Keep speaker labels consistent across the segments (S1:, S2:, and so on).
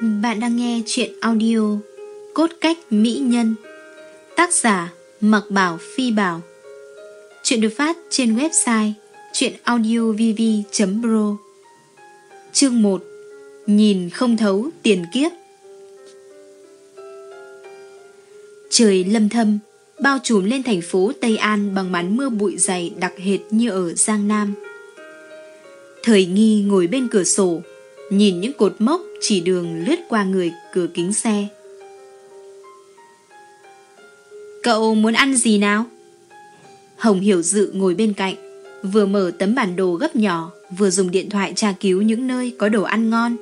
S1: Bạn đang nghe chuyện audio Cốt cách mỹ nhân. Tác giả Mặc Bảo Phi Bảo. Chuyện được phát trên website chuyenaudiovv.pro Chương 1 Nhìn không thấu tiền kiếp. Trời lâm thâm, Bao trùm lên thành phố Tây An bằng màn mưa bụi dày đặc hệt như ở Giang Nam. Thời nghi ngồi bên cửa sổ nhìn những cột mốc chỉ đường lướt qua người cửa kính xe. Cậu muốn ăn gì nào? Hồng Hiểu Dự ngồi bên cạnh, vừa mở tấm bản đồ gấp nhỏ, vừa dùng điện thoại tra cứu những nơi có đồ ăn ngon,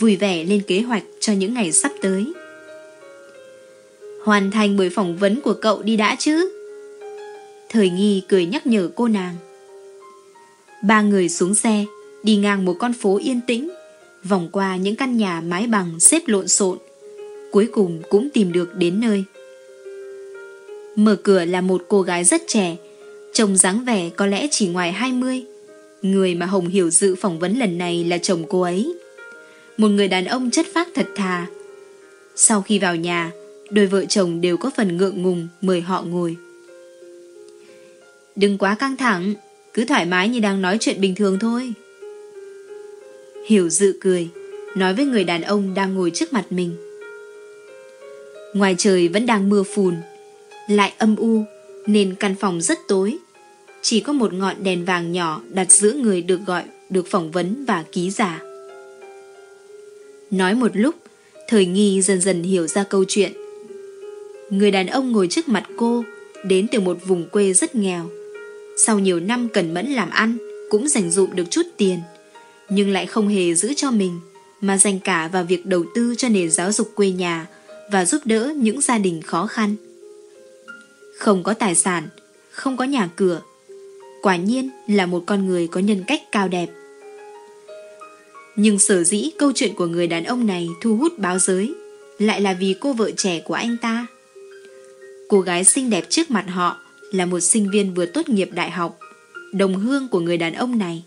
S1: vui vẻ lên kế hoạch cho những ngày sắp tới. Hoàn thành buổi phỏng vấn của cậu đi đã chứ? Thời nghi cười nhắc nhở cô nàng. Ba người xuống xe, đi ngang một con phố yên tĩnh, vòng qua những căn nhà mái bằng xếp lộn xộn, cuối cùng cũng tìm được đến nơi. Mở cửa là một cô gái rất trẻ, trông dáng vẻ có lẽ chỉ ngoài 20. Người mà Hồng Hiểu Dự phỏng vấn lần này là chồng cô ấy. Một người đàn ông chất phác thật thà. Sau khi vào nhà, đôi vợ chồng đều có phần ngượng ngùng mời họ ngồi. Đừng quá căng thẳng, cứ thoải mái như đang nói chuyện bình thường thôi. Hiểu dự cười, nói với người đàn ông đang ngồi trước mặt mình. Ngoài trời vẫn đang mưa phùn, lại âm u, nên căn phòng rất tối. Chỉ có một ngọn đèn vàng nhỏ đặt giữa người được gọi, được phỏng vấn và ký giả. Nói một lúc, thời nghi dần dần hiểu ra câu chuyện. Người đàn ông ngồi trước mặt cô đến từ một vùng quê rất nghèo. Sau nhiều năm cẩn mẫn làm ăn, cũng dành dụm được chút tiền nhưng lại không hề giữ cho mình, mà dành cả vào việc đầu tư cho nền giáo dục quê nhà và giúp đỡ những gia đình khó khăn. Không có tài sản, không có nhà cửa, quả nhiên là một con người có nhân cách cao đẹp. Nhưng sở dĩ câu chuyện của người đàn ông này thu hút báo giới lại là vì cô vợ trẻ của anh ta. Cô gái xinh đẹp trước mặt họ là một sinh viên vừa tốt nghiệp đại học, đồng hương của người đàn ông này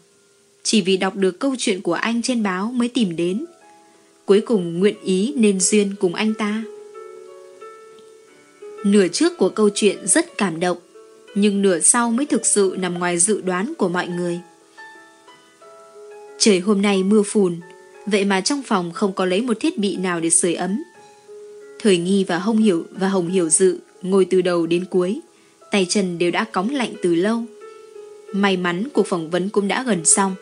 S1: chỉ vì đọc được câu chuyện của anh trên báo mới tìm đến. Cuối cùng nguyện ý nên duyên cùng anh ta. Nửa trước của câu chuyện rất cảm động, nhưng nửa sau mới thực sự nằm ngoài dự đoán của mọi người. Trời hôm nay mưa phùn, vậy mà trong phòng không có lấy một thiết bị nào để sưởi ấm. Thời nghi và hông Hiểu và Hồng Hiểu Dự ngồi từ đầu đến cuối, tay chân đều đã cóng lạnh từ lâu. May mắn cuộc phỏng vấn cũng đã gần xong.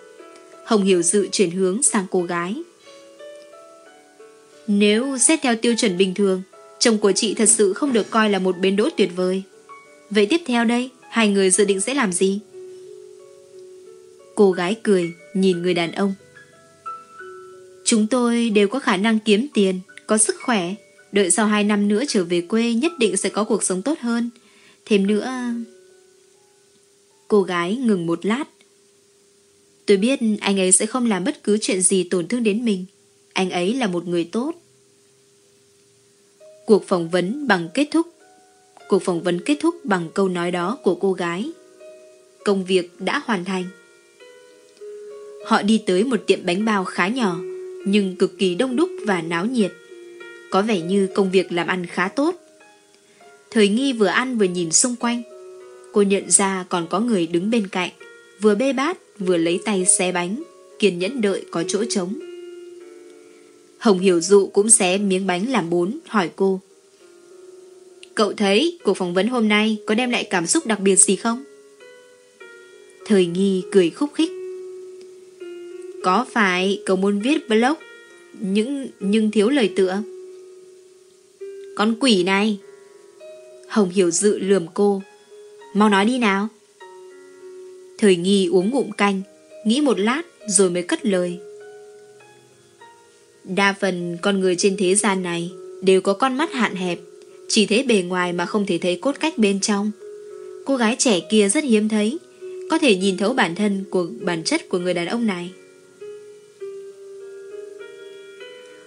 S1: Hồng Hiểu Dự chuyển hướng sang cô gái. Nếu xét theo tiêu chuẩn bình thường, chồng của chị thật sự không được coi là một bến đỗ tuyệt vời. Vậy tiếp theo đây, hai người dự định sẽ làm gì? Cô gái cười, nhìn người đàn ông. Chúng tôi đều có khả năng kiếm tiền, có sức khỏe. Đợi sau hai năm nữa trở về quê nhất định sẽ có cuộc sống tốt hơn. Thêm nữa... Cô gái ngừng một lát, Tôi biết anh ấy sẽ không làm bất cứ chuyện gì tổn thương đến mình. Anh ấy là một người tốt. Cuộc phỏng vấn bằng kết thúc. Cuộc phỏng vấn kết thúc bằng câu nói đó của cô gái. Công việc đã hoàn thành. Họ đi tới một tiệm bánh bao khá nhỏ, nhưng cực kỳ đông đúc và náo nhiệt. Có vẻ như công việc làm ăn khá tốt. Thời nghi vừa ăn vừa nhìn xung quanh. Cô nhận ra còn có người đứng bên cạnh, vừa bê bát vừa lấy tay xé bánh, kiên nhẫn đợi có chỗ trống. Hồng Hiểu Dụ cũng xé miếng bánh làm bốn, hỏi cô. Cậu thấy cuộc phỏng vấn hôm nay có đem lại cảm xúc đặc biệt gì không? Thời nghi cười khúc khích. Có phải cậu muốn viết blog những nhưng thiếu lời tựa? Con quỷ này! Hồng Hiểu Dự lườm cô. Mau nói đi nào! Thời nghi uống ngụm canh, nghĩ một lát rồi mới cất lời. Đa phần con người trên thế gian này đều có con mắt hạn hẹp, chỉ thấy bề ngoài mà không thể thấy cốt cách bên trong. Cô gái trẻ kia rất hiếm thấy, có thể nhìn thấu bản thân của bản chất của người đàn ông này.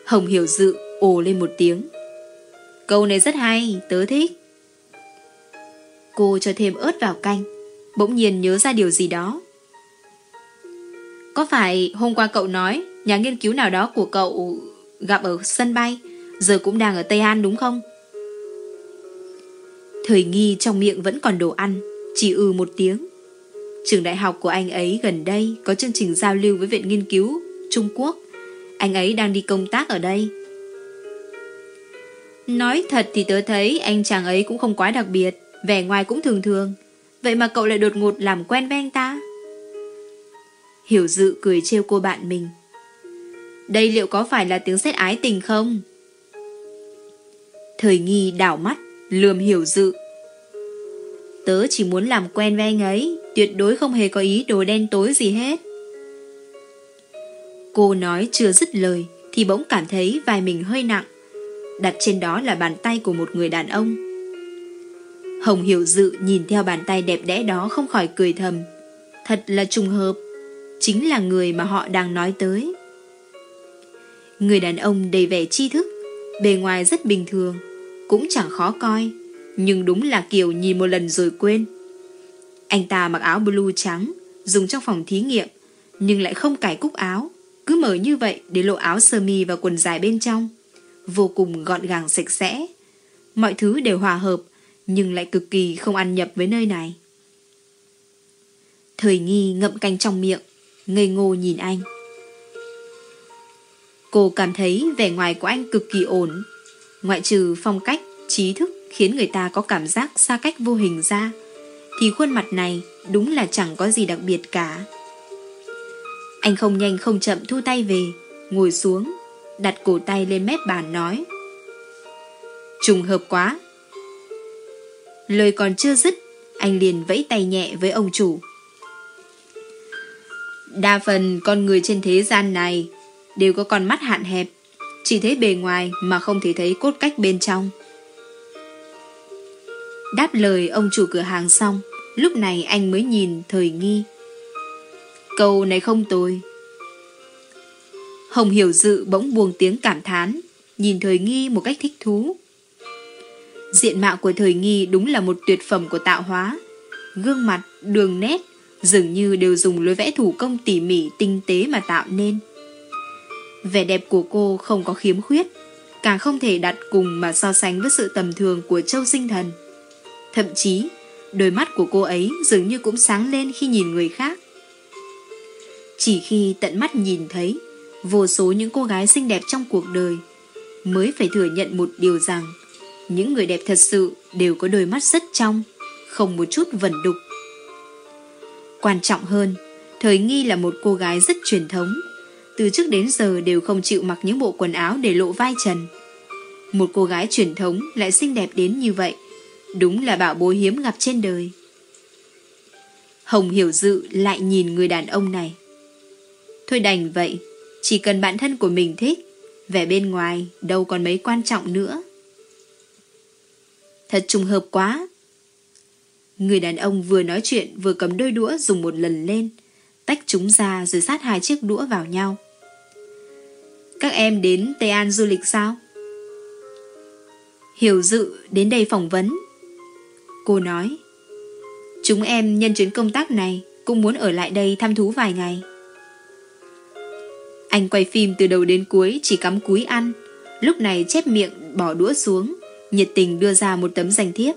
S1: Hồng Hiểu Dự ồ lên một tiếng. Câu này rất hay, tớ thích. Cô cho thêm ớt vào canh, bỗng nhiên nhớ ra điều gì đó. Có phải hôm qua cậu nói nhà nghiên cứu nào đó của cậu gặp ở sân bay, giờ cũng đang ở Tây An đúng không? Thời nghi trong miệng vẫn còn đồ ăn, chỉ ừ một tiếng. Trường đại học của anh ấy gần đây có chương trình giao lưu với Viện Nghiên cứu Trung Quốc. Anh ấy đang đi công tác ở đây. Nói thật thì tớ thấy anh chàng ấy cũng không quá đặc biệt, vẻ ngoài cũng thường thường. Vậy mà cậu lại đột ngột làm quen với anh ta? Hiểu dự cười trêu cô bạn mình. Đây liệu có phải là tiếng xét ái tình không? Thời nghi đảo mắt, lườm hiểu dự. Tớ chỉ muốn làm quen với anh ấy, tuyệt đối không hề có ý đồ đen tối gì hết. Cô nói chưa dứt lời, thì bỗng cảm thấy vai mình hơi nặng. Đặt trên đó là bàn tay của một người đàn ông. Hồng Hiểu Dự nhìn theo bàn tay đẹp đẽ đó không khỏi cười thầm. Thật là trùng hợp, chính là người mà họ đang nói tới. Người đàn ông đầy vẻ tri thức, bề ngoài rất bình thường, cũng chẳng khó coi, nhưng đúng là kiểu nhìn một lần rồi quên. Anh ta mặc áo blue trắng, dùng trong phòng thí nghiệm, nhưng lại không cải cúc áo, cứ mở như vậy để lộ áo sơ mi và quần dài bên trong. Vô cùng gọn gàng sạch sẽ. Mọi thứ đều hòa hợp, nhưng lại cực kỳ không ăn nhập với nơi này. Thời nghi ngậm canh trong miệng, ngây ngô nhìn anh. Cô cảm thấy vẻ ngoài của anh cực kỳ ổn, ngoại trừ phong cách, trí thức khiến người ta có cảm giác xa cách vô hình ra, thì khuôn mặt này đúng là chẳng có gì đặc biệt cả. Anh không nhanh không chậm thu tay về, ngồi xuống, đặt cổ tay lên mép bàn nói. Trùng hợp quá. Lời còn chưa dứt, anh liền vẫy tay nhẹ với ông chủ. Đa phần con người trên thế gian này đều có con mắt hạn hẹp, chỉ thấy bề ngoài mà không thể thấy cốt cách bên trong. Đáp lời ông chủ cửa hàng xong, lúc này anh mới nhìn thời nghi. Câu này không tồi. Hồng Hiểu Dự bỗng buông tiếng cảm thán, nhìn thời nghi một cách thích thú. Diện mạo của thời nghi đúng là một tuyệt phẩm của tạo hóa. Gương mặt, đường nét, dường như đều dùng lối vẽ thủ công tỉ mỉ tinh tế mà tạo nên. Vẻ đẹp của cô không có khiếm khuyết, càng không thể đặt cùng mà so sánh với sự tầm thường của châu sinh thần. Thậm chí, đôi mắt của cô ấy dường như cũng sáng lên khi nhìn người khác. Chỉ khi tận mắt nhìn thấy vô số những cô gái xinh đẹp trong cuộc đời mới phải thừa nhận một điều rằng những người đẹp thật sự đều có đôi mắt rất trong, không một chút vẩn đục. Quan trọng hơn, Thời Nghi là một cô gái rất truyền thống, từ trước đến giờ đều không chịu mặc những bộ quần áo để lộ vai trần. Một cô gái truyền thống lại xinh đẹp đến như vậy, đúng là bảo bối hiếm gặp trên đời. Hồng Hiểu Dự lại nhìn người đàn ông này. Thôi đành vậy, chỉ cần bản thân của mình thích, vẻ bên ngoài đâu còn mấy quan trọng nữa. Thật trùng hợp quá. Người đàn ông vừa nói chuyện vừa cầm đôi đũa dùng một lần lên, tách chúng ra rồi sát hai chiếc đũa vào nhau. Các em đến Tây An du lịch sao? Hiểu dự đến đây phỏng vấn. Cô nói, chúng em nhân chuyến công tác này cũng muốn ở lại đây thăm thú vài ngày. Anh quay phim từ đầu đến cuối chỉ cắm cúi ăn, lúc này chép miệng bỏ đũa xuống, nhiệt tình đưa ra một tấm danh thiếp.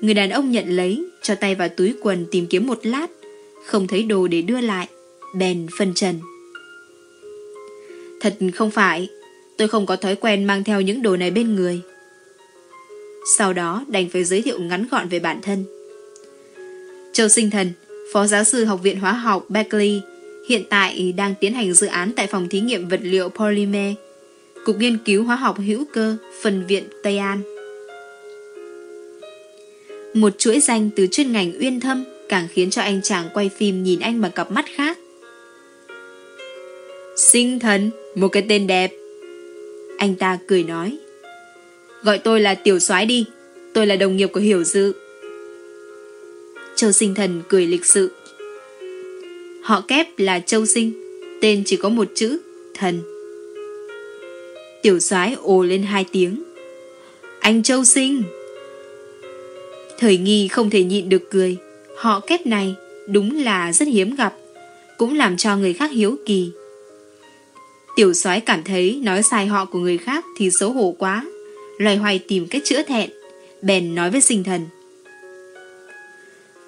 S1: Người đàn ông nhận lấy, cho tay vào túi quần tìm kiếm một lát, không thấy đồ để đưa lại, bèn phân trần. Thật không phải, tôi không có thói quen mang theo những đồ này bên người. Sau đó đành phải giới thiệu ngắn gọn về bản thân. Châu Sinh Thần, Phó Giáo sư Học viện Hóa học Berkeley, hiện tại đang tiến hành dự án tại phòng thí nghiệm vật liệu polymer, Cục Nghiên cứu Hóa học Hữu cơ, Phần viện Tây An. Một chuỗi danh từ chuyên ngành uyên thâm càng khiến cho anh chàng quay phim nhìn anh bằng cặp mắt khác. Sinh thần, một cái tên đẹp. Anh ta cười nói. Gọi tôi là tiểu soái đi, tôi là đồng nghiệp của Hiểu Dự. Châu sinh thần cười lịch sự. Họ kép là Châu sinh, tên chỉ có một chữ, thần. Tiểu soái ồ lên hai tiếng. Anh Châu sinh. Thời nghi không thể nhịn được cười. Họ kép này đúng là rất hiếm gặp, cũng làm cho người khác hiếu kỳ. Tiểu soái cảm thấy nói sai họ của người khác thì xấu hổ quá. Loài hoài tìm cách chữa thẹn. Bèn nói với sinh thần.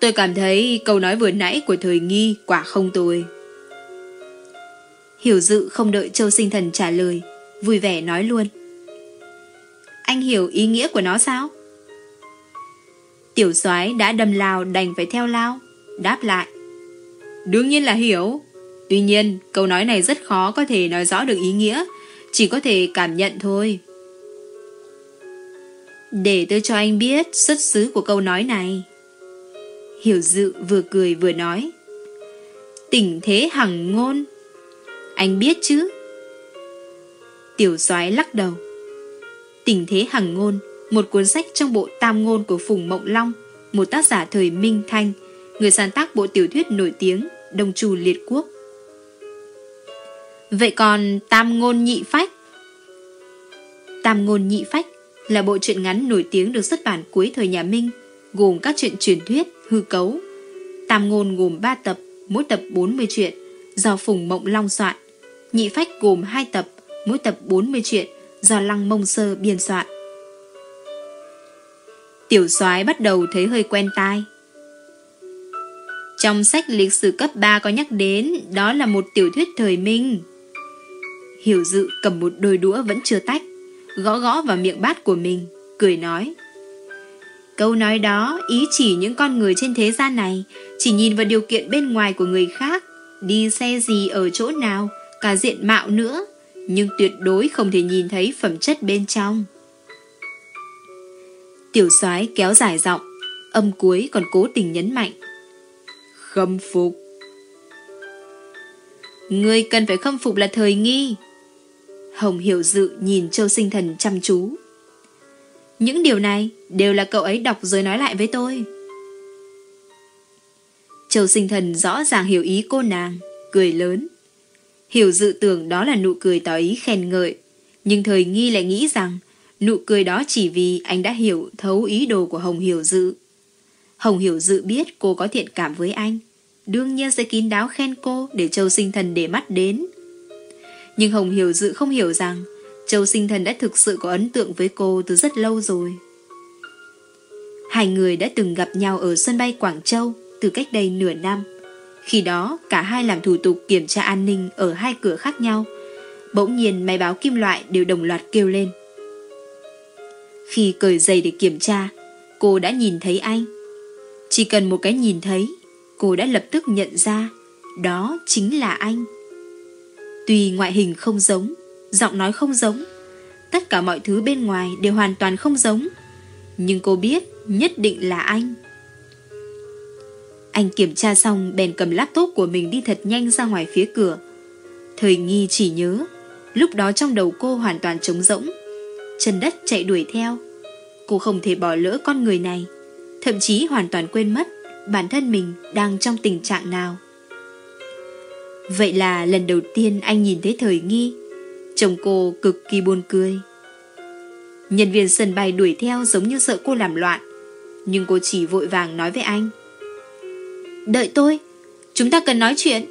S1: Tôi cảm thấy câu nói vừa nãy của thời nghi quả không tồi. Hiểu dự không đợi châu sinh thần trả lời, vui vẻ nói luôn. Anh hiểu ý nghĩa của nó sao? Tiểu soái đã đầm lao đành phải theo lao, đáp lại. Đương nhiên là hiểu. Tuy nhiên, câu nói này rất khó có thể nói rõ được ý nghĩa, chỉ có thể cảm nhận thôi. Để tôi cho anh biết xuất xứ của câu nói này. Hiểu dự vừa cười vừa nói. Tình thế hằng ngôn. Anh biết chứ? Tiểu soái lắc đầu. Tình thế hằng ngôn, một cuốn sách trong bộ tam ngôn của Phùng Mộng Long, một tác giả thời Minh Thanh, người sáng tác bộ tiểu thuyết nổi tiếng Đông Trù Liệt Quốc. Vậy còn Tam Ngôn Nhị Phách? Tam Ngôn Nhị Phách là bộ truyện ngắn nổi tiếng được xuất bản cuối thời nhà Minh, gồm các truyện truyền thuyết, hư cấu. Tam Ngôn gồm 3 tập, mỗi tập 40 truyện, do Phùng Mộng Long soạn. Nhị Phách gồm 2 tập, mỗi tập 40 truyện, do Lăng Mông Sơ biên soạn. Tiểu soái bắt đầu thấy hơi quen tai. Trong sách lịch sử cấp 3 có nhắc đến đó là một tiểu thuyết thời Minh. Hiểu dự cầm một đôi đũa vẫn chưa tách, gõ gõ vào miệng bát của mình, cười nói. Câu nói đó ý chỉ những con người trên thế gian này chỉ nhìn vào điều kiện bên ngoài của người khác, đi xe gì ở chỗ nào, cả diện mạo nữa, nhưng tuyệt đối không thể nhìn thấy phẩm chất bên trong. Tiểu soái kéo dài giọng, âm cuối còn cố tình nhấn mạnh. Khâm phục. Ngươi cần phải khâm phục là thời nghi. Hồng hiểu dự nhìn Châu Sinh Thần chăm chú. Những điều này đều là cậu ấy đọc rồi nói lại với tôi. Châu Sinh Thần rõ ràng hiểu ý cô nàng, cười lớn. Hiểu dự tưởng đó là nụ cười tỏ ý khen ngợi, nhưng thời nghi lại nghĩ rằng nụ cười đó chỉ vì anh đã hiểu thấu ý đồ của Hồng Hiểu Dự. Hồng Hiểu Dự biết cô có thiện cảm với anh, đương nhiên sẽ kín đáo khen cô để Châu Sinh Thần để mắt đến. Nhưng Hồng Hiểu Dự không hiểu rằng Châu Sinh Thần đã thực sự có ấn tượng với cô từ rất lâu rồi. Hai người đã từng gặp nhau ở sân bay Quảng Châu từ cách đây nửa năm. Khi đó, cả hai làm thủ tục kiểm tra an ninh ở hai cửa khác nhau. Bỗng nhiên máy báo kim loại đều đồng loạt kêu lên. Khi cởi giày để kiểm tra, cô đã nhìn thấy anh. Chỉ cần một cái nhìn thấy, cô đã lập tức nhận ra đó chính là anh. Tuy ngoại hình không giống, giọng nói không giống, tất cả mọi thứ bên ngoài đều hoàn toàn không giống. Nhưng cô biết nhất định là anh. Anh kiểm tra xong bèn cầm laptop của mình đi thật nhanh ra ngoài phía cửa. Thời nghi chỉ nhớ, lúc đó trong đầu cô hoàn toàn trống rỗng. Chân đất chạy đuổi theo. Cô không thể bỏ lỡ con người này, thậm chí hoàn toàn quên mất bản thân mình đang trong tình trạng nào. Vậy là lần đầu tiên anh nhìn thấy thời nghi, chồng cô cực kỳ buồn cười. Nhân viên sân bay đuổi theo giống như sợ cô làm loạn, nhưng cô chỉ vội vàng nói với anh. Đợi tôi, chúng ta cần nói chuyện.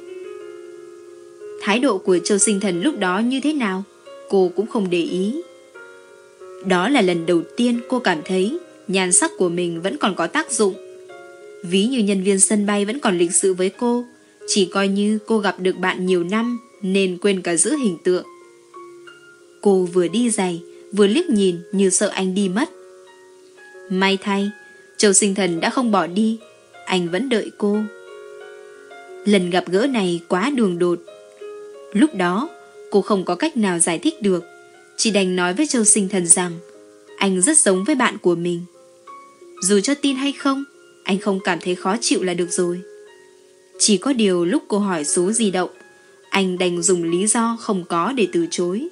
S1: Thái độ của Châu Sinh Thần lúc đó như thế nào, cô cũng không để ý. Đó là lần đầu tiên cô cảm thấy nhan sắc của mình vẫn còn có tác dụng. Ví như nhân viên sân bay vẫn còn lịch sự với cô, chỉ coi như cô gặp được bạn nhiều năm nên quên cả giữ hình tượng. Cô vừa đi giày, vừa liếc nhìn như sợ anh đi mất. May thay, Châu Sinh Thần đã không bỏ đi, anh vẫn đợi cô. Lần gặp gỡ này quá đường đột. Lúc đó, cô không có cách nào giải thích được, chỉ đành nói với Châu Sinh Thần rằng anh rất giống với bạn của mình. Dù cho tin hay không, anh không cảm thấy khó chịu là được rồi. Chỉ có điều lúc cô hỏi số di động, anh đành dùng lý do không có để từ chối.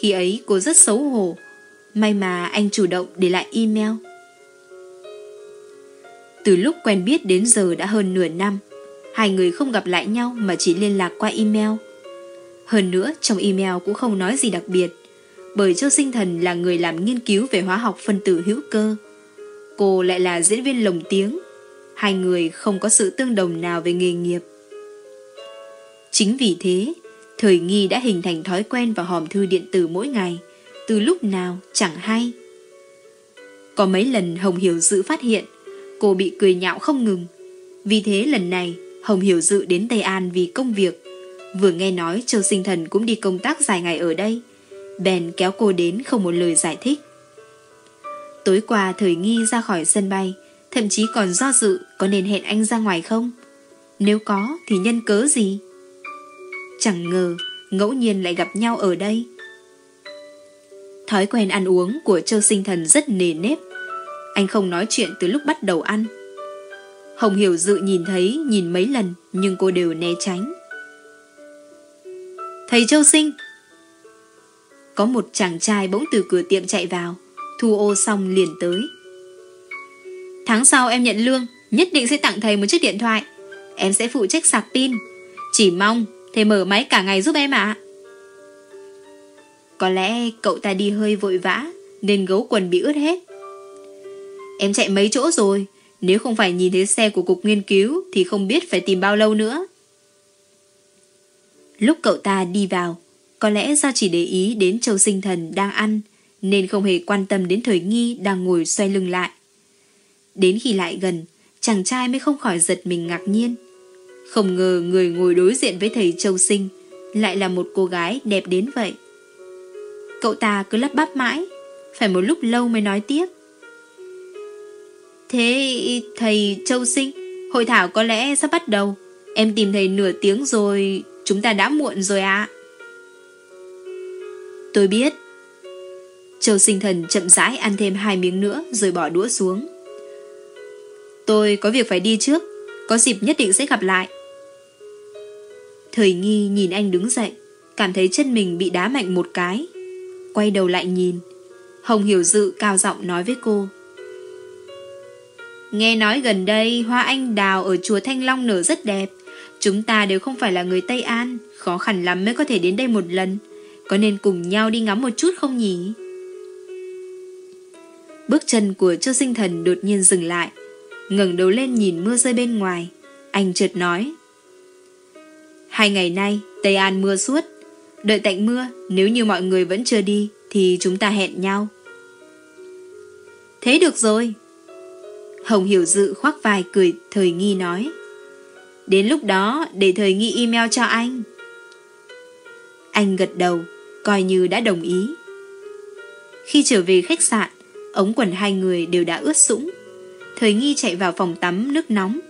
S1: Khi ấy cô rất xấu hổ, may mà anh chủ động để lại email. Từ lúc quen biết đến giờ đã hơn nửa năm, hai người không gặp lại nhau mà chỉ liên lạc qua email. Hơn nữa, trong email cũng không nói gì đặc biệt, bởi Châu Sinh Thần là người làm nghiên cứu về hóa học phân tử hữu cơ. Cô lại là diễn viên lồng tiếng. Hai người không có sự tương đồng nào về nghề nghiệp. Chính vì thế, Thời nghi đã hình thành thói quen vào hòm thư điện tử mỗi ngày, từ lúc nào chẳng hay. Có mấy lần Hồng Hiểu Dự phát hiện, cô bị cười nhạo không ngừng. Vì thế lần này, Hồng Hiểu Dự đến Tây An vì công việc. Vừa nghe nói Châu Sinh Thần cũng đi công tác dài ngày ở đây, bèn kéo cô đến không một lời giải thích. Tối qua thời nghi ra khỏi sân bay, thậm chí còn do dự có nên hẹn anh ra ngoài không? Nếu có thì nhân cớ gì? Chẳng ngờ ngẫu nhiên lại gặp nhau ở đây. Thói quen ăn uống của Châu Sinh Thần rất nề nếp. Anh không nói chuyện từ lúc bắt đầu ăn. Hồng Hiểu Dự nhìn thấy, nhìn mấy lần, nhưng cô đều né tránh. Thầy Châu Sinh! Có một chàng trai bỗng từ cửa tiệm chạy vào, Thu ô xong liền tới. Tháng sau em nhận lương, Nhất định sẽ tặng thầy một chiếc điện thoại. Em sẽ phụ trách sạc pin. Chỉ mong thầy mở máy cả ngày giúp em ạ. Có lẽ cậu ta đi hơi vội vã, Nên gấu quần bị ướt hết. Em chạy mấy chỗ rồi? Nếu không phải nhìn thấy xe của cục nghiên cứu Thì không biết phải tìm bao lâu nữa. Lúc cậu ta đi vào, Có lẽ do chỉ để ý đến châu sinh thần đang ăn, Nên không hề quan tâm đến thời nghi Đang ngồi xoay lưng lại. Đến khi lại gần, Chàng trai mới không khỏi giật mình ngạc nhiên. Không ngờ người ngồi đối diện với thầy Châu Sinh Lại là một cô gái đẹp đến vậy. Cậu ta cứ lắp bắp mãi, Phải một lúc lâu mới nói tiếp. Thế thầy Châu Sinh, Hội thảo có lẽ sắp bắt đầu. Em tìm thầy nửa tiếng rồi, Chúng ta đã muộn rồi ạ. Tôi biết. Châu sinh thần chậm rãi ăn thêm hai miếng nữa Rồi bỏ đũa xuống. Tôi có việc phải đi trước, Có dịp nhất định sẽ gặp lại. Thời nghi nhìn anh đứng dậy, Cảm thấy chân mình bị đá mạnh một cái. Quay đầu lại nhìn, Hồng Hiểu Dự cao giọng nói với cô. Nghe nói gần đây hoa anh đào ở chùa Thanh Long nở rất đẹp. Chúng ta đều không phải là người Tây An, Khó khăn lắm mới có thể đến đây một lần. Có nên cùng nhau đi ngắm một chút không nhỉ? Bước chân của Châu Sinh Thần đột nhiên dừng lại, ngẩng đầu lên nhìn mưa rơi bên ngoài. Anh chợt nói, Hai ngày nay, Tây An mưa suốt. Đợi tạnh mưa, Nếu như mọi người vẫn chưa đi, Thì chúng ta hẹn nhau. Thế được rồi. Hồng Hiểu Dự khoác vai cười thời nghi nói. Đến lúc đó, để thời nghi email cho anh. Anh gật đầu, Coi như đã đồng ý. Khi trở về khách sạn, Ống quần hai người đều đã ướt sũng. Thời nghi chạy vào phòng tắm nước nóng.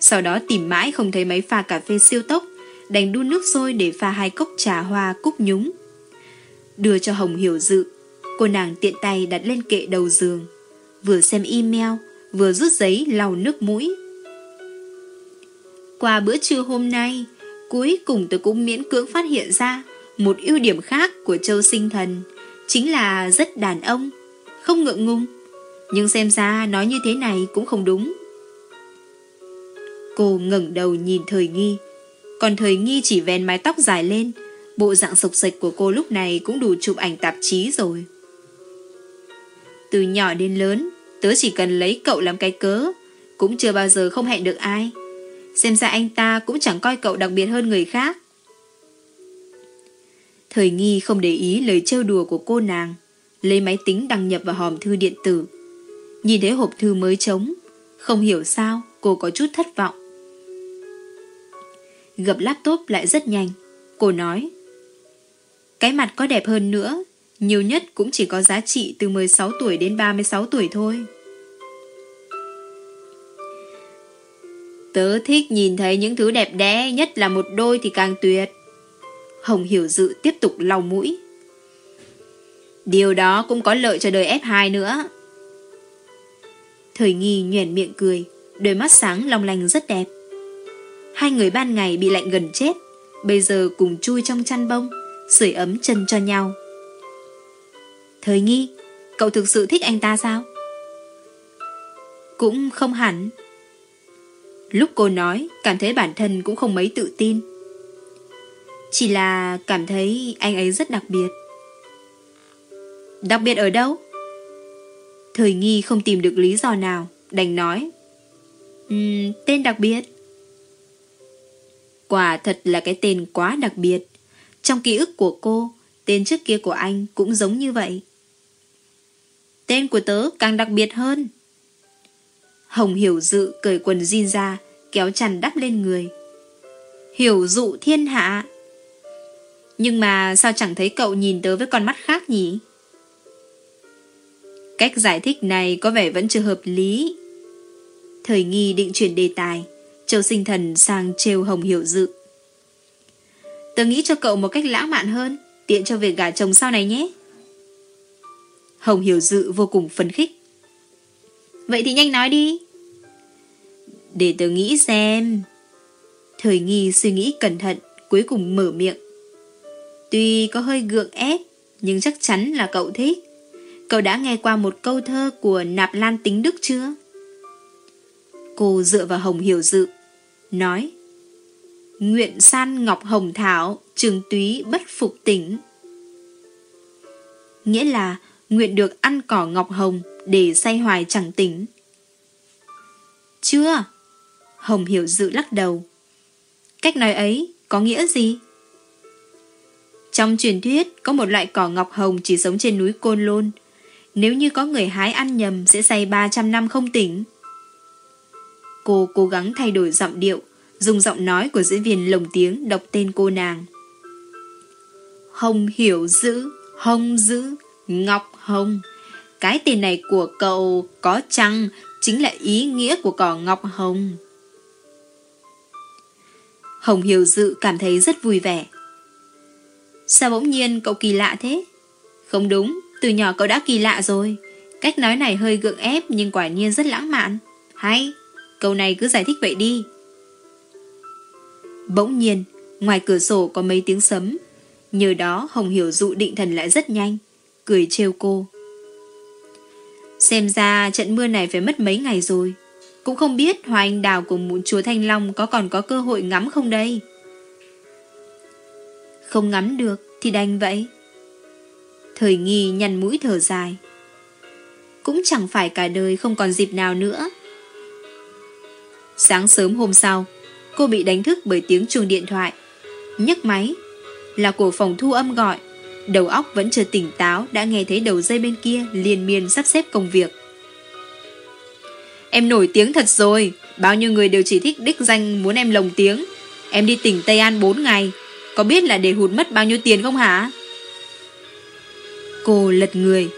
S1: Sau đó tìm mãi không thấy máy pha cà phê siêu tốc, Đành đun nước sôi để pha hai cốc trà hoa cúc nhúng. Đưa cho Hồng hiểu dự, Cô nàng tiện tay đặt lên kệ đầu giường, Vừa xem email Vừa rút giấy lau nước mũi. Qua bữa trưa hôm nay, Cuối cùng tôi cũng miễn cưỡng phát hiện ra Một ưu điểm khác của châu sinh thần, Chính là rất đàn ông, Không ngượng ngung nhưng xem ra nói như thế này cũng không đúng. Cô ngẩng đầu nhìn thời nghi, Còn thời nghi chỉ ven mái tóc dài lên, Bộ dạng sộc sạch của cô lúc này Cũng đủ chụp ảnh tạp chí rồi. Từ nhỏ đến lớn Tớ chỉ cần lấy cậu làm cái cớ, Cũng chưa bao giờ không hẹn được ai. Xem ra anh ta cũng chẳng coi cậu đặc biệt hơn người khác. Thời nghi không để ý lời trêu đùa của cô nàng, Lấy máy tính đăng nhập vào hòm thư điện tử. Nhìn thấy hộp thư mới trống, Không hiểu sao cô có chút thất vọng. Gập laptop lại rất nhanh, Cô nói, Cái mặt có đẹp hơn nữa, Nhiều nhất cũng chỉ có giá trị từ 16 tuổi đến 36 tuổi thôi. Tớ thích nhìn thấy những thứ đẹp đẽ Nhất là một đôi thì càng tuyệt Hồng Hiểu Dự tiếp tục lau mũi Điều đó cũng có lợi cho đời F2 nữa Thời nghi nhuền miệng cười, đôi mắt sáng long lanh rất đẹp. Hai người ban ngày bị lạnh gần chết, bây giờ cùng chui trong chăn bông, sưởi ấm chân cho nhau. Thời nghi, cậu thực sự thích anh ta sao? Cũng không hẳn. Lúc cô nói, cảm thấy bản thân cũng không mấy tự tin. Chỉ là cảm thấy anh ấy rất đặc biệt. Đặc biệt ở đâu? Thời nghi không tìm được lý do nào, đành nói. Um, tên đặc biệt. Quả thật là cái tên quá đặc biệt. Trong ký ức của cô, tên trước kia của anh cũng giống như vậy. Tên của tớ càng đặc biệt hơn. Hồng Hiểu Dự cởi quần jean ra, kéo chăn đắp lên người. Hiểu dụ thiên hạ. Nhưng mà sao chẳng thấy cậu nhìn tớ với con mắt khác nhỉ? Cách giải thích này có vẻ vẫn chưa hợp lý. Thời nghi định chuyển đề tài, Châu sinh thần sang trêu Hồng Hiểu Dự. Tớ nghĩ cho cậu một cách lãng mạn hơn, tiện cho việc gả chồng sau này nhé. Hồng Hiểu Dự vô cùng phấn khích. Vậy thì nhanh nói đi. Để tớ nghĩ xem. Thời nghi suy nghĩ cẩn thận, cuối cùng mở miệng. Tuy có hơi gượng ép, nhưng chắc chắn là cậu thích. Cậu đã nghe qua một câu thơ của Nạp Lan Tính Đức chưa? Cô dựa vào Hồng Hiểu Dự, nói Nguyện san ngọc hồng thảo, trường túy bất phục tỉnh. Nghĩa là nguyện được ăn cỏ ngọc hồng để say hoài chẳng tỉnh. Chưa? Hồng Hiểu Dự lắc đầu. Cách nói ấy có nghĩa gì? Trong truyền thuyết có một loại cỏ ngọc hồng chỉ sống trên núi Côn Lôn. Nếu như có người hái ăn nhầm sẽ say 300 năm không tỉnh. Cô cố gắng thay đổi giọng điệu, dùng giọng nói của diễn viên lồng tiếng đọc tên cô nàng. Hồng hiểu giữ, hồng giữ, ngọc hồng. Cái tên này của cậu có chăng chính là ý nghĩa của cỏ ngọc hồng. Hồng Hiểu Dự cảm thấy rất vui vẻ. Sao bỗng nhiên cậu kỳ lạ thế? Không đúng, từ nhỏ cậu đã kỳ lạ rồi. Cách nói này hơi gượng ép nhưng quả nhiên rất lãng mạn. Hay, câu này cứ giải thích vậy đi. Bỗng nhiên, ngoài cửa sổ có mấy tiếng sấm. Nhờ đó Hồng Hiểu dụ định thần lại rất nhanh, cười trêu cô. Xem ra trận mưa này phải mất mấy ngày rồi. Cũng không biết hoa anh đào của mụn chúa Thanh Long có còn có cơ hội ngắm không đây. Không ngắm được thì đành vậy. Thời nghi nhăn mũi thở dài. Cũng chẳng phải cả đời không còn dịp nào nữa. Sáng sớm hôm sau, cô bị đánh thức bởi tiếng chuông điện thoại. nhấc máy, là của phòng thu âm gọi. Đầu óc vẫn chưa tỉnh táo đã nghe thấy đầu dây bên kia liên miên sắp xếp công việc. Em nổi tiếng thật rồi, bao nhiêu người đều chỉ thích đích danh muốn em lồng tiếng. Em đi tỉnh Tây An 4 ngày, có biết là để hụt mất bao nhiêu tiền không hả? Cô lật người.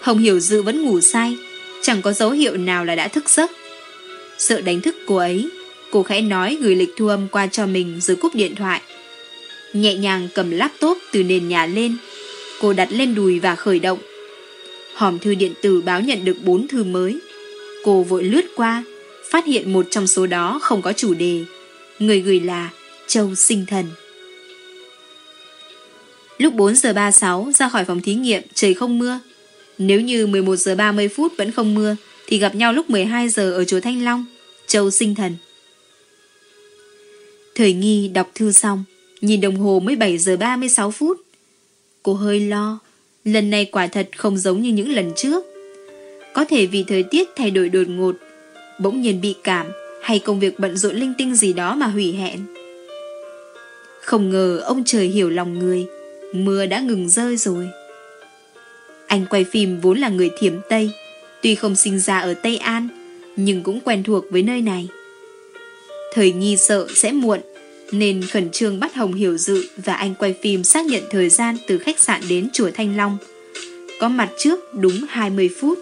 S1: Hồng Hiểu Dự vẫn ngủ say, chẳng có dấu hiệu nào là đã thức giấc. Sợ đánh thức cô ấy, cô khẽ nói gửi lịch thu âm qua cho mình rồi cúp điện thoại. Nhẹ nhàng cầm laptop từ nền nhà lên, cô đặt lên đùi và khởi động. Hòm thư điện tử báo nhận được 4 thư mới. Cô vội lướt qua, phát hiện một trong số đó không có chủ đề. Người gửi là Châu Sinh Thần. Lúc 4 giờ 36 ra khỏi phòng thí nghiệm trời không mưa. Nếu như 11 giờ 30 phút vẫn không mưa thì gặp nhau lúc 12 giờ ở chùa Thanh Long, Châu Sinh Thần. Thời nghi đọc thư xong, nhìn đồng hồ mới 7 giờ 36 phút. Cô hơi lo, lần này quả thật không giống như những lần trước. Có thể vì thời tiết thay đổi đột ngột, bỗng nhiên bị cảm hay công việc bận rộn linh tinh gì đó mà hủy hẹn. Không ngờ ông trời hiểu lòng người, mưa đã ngừng rơi rồi. Anh quay phim vốn là người thiểm Tây, tuy không sinh ra ở Tây An, nhưng cũng quen thuộc với nơi này. Thời nghi sợ sẽ muộn, nên khẩn trương bắt Hồng Hiểu Dự và anh quay phim xác nhận thời gian từ khách sạn đến chùa Thanh Long. Có mặt trước đúng 20 phút.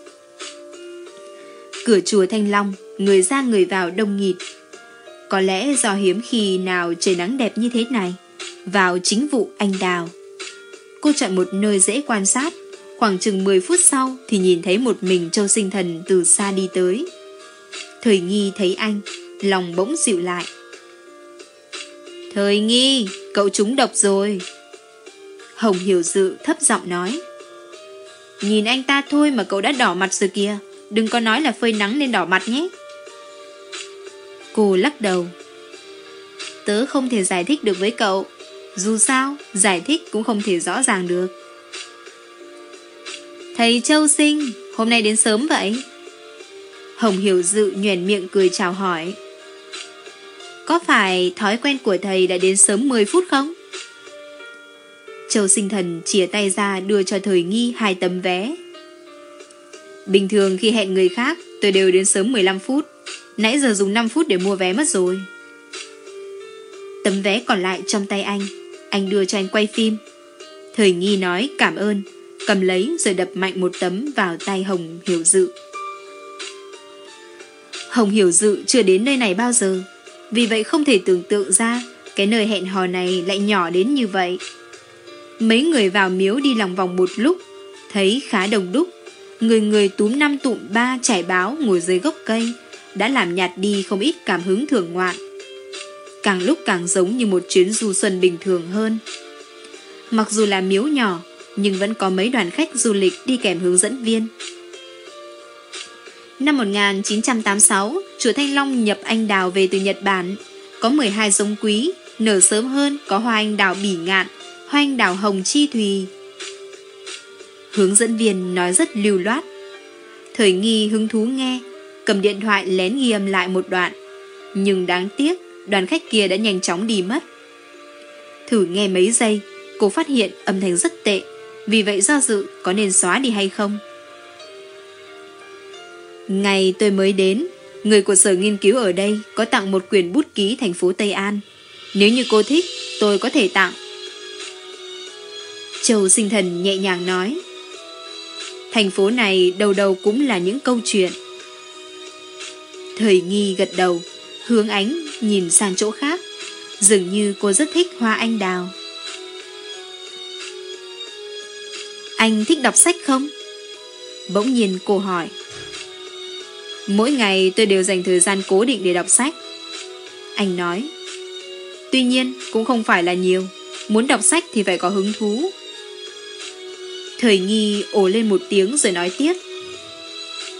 S1: Cửa chùa Thanh Long, người ra người vào đông nghịt. Có lẽ do hiếm khi nào trời nắng đẹp như thế này, vào chính vụ anh đào. Cô chọn một nơi dễ quan sát, khoảng chừng 10 phút sau thì nhìn thấy một mình châu sinh thần từ xa đi tới. Thời nghi thấy anh, lòng bỗng dịu lại. Thời nghi, cậu trúng độc rồi. Hồng Hiểu Dự thấp giọng nói. Nhìn anh ta thôi mà cậu đã đỏ mặt rồi kìa. Đừng có nói là phơi nắng nên đỏ mặt nhé. Cô lắc đầu. Tớ không thể giải thích được với cậu. Dù sao, giải thích cũng không thể rõ ràng được. Thầy Châu Sinh, hôm nay đến sớm vậy? Hồng Hiểu Dự nhuền miệng cười chào hỏi. Có phải thói quen của thầy đã đến sớm 10 phút không? Châu sinh thần chìa tay ra đưa cho thời nghi hai tấm vé. Bình thường khi hẹn người khác, tôi đều đến sớm 15 phút. Nãy giờ dùng 5 phút để mua vé mất rồi. Tấm vé còn lại trong tay anh, anh đưa cho anh quay phim. Thời nghi nói cảm ơn, cầm lấy rồi đập mạnh một tấm vào tay Hồng Hiểu Dự. Hồng Hiểu Dự chưa đến nơi này bao giờ, vì vậy không thể tưởng tượng ra cái nơi hẹn hò này lại nhỏ đến như vậy. Mấy người vào miếu đi lòng vòng một lúc, thấy khá đông đúc. Người người túm năm tụm ba trải báo ngồi dưới gốc cây, đã làm nhạt đi không ít cảm hứng thường ngoạn. Càng lúc càng giống như một chuyến du xuân bình thường hơn. Mặc dù là miếu nhỏ, nhưng vẫn có mấy đoàn khách du lịch đi kèm hướng dẫn viên. Năm 1986, chùa Thanh Long nhập anh đào về từ Nhật Bản. Có 12 giống quý, nở sớm hơn có hoa anh đào bỉ ngạn, hoa anh đào hồng chi thùy. Hướng dẫn viên nói rất lưu loát. Thời nghi hứng thú nghe, cầm điện thoại lén ghi âm lại một đoạn. Nhưng đáng tiếc, đoàn khách kia đã nhanh chóng đi mất. Thử nghe mấy giây, cô phát hiện âm thanh rất tệ, vì vậy do dự có nên xóa đi hay không. Ngày tôi mới đến, người của sở nghiên cứu ở đây có tặng một quyển bút ký thành phố Tây An. Nếu như cô thích, tôi có thể tặng. Châu sinh thần nhẹ nhàng nói. Thành phố này đầu đầu cũng là những câu chuyện. Thời nghi gật đầu, hướng ánh nhìn sang chỗ khác. Dường như cô rất thích hoa anh đào. Anh thích đọc sách không? Bỗng nhiên cô hỏi. Mỗi ngày tôi đều dành thời gian cố định để đọc sách. Anh nói. Tuy nhiên cũng không phải là nhiều. Muốn đọc sách thì phải có hứng thú. Thời nghi ồ lên một tiếng rồi nói tiếp.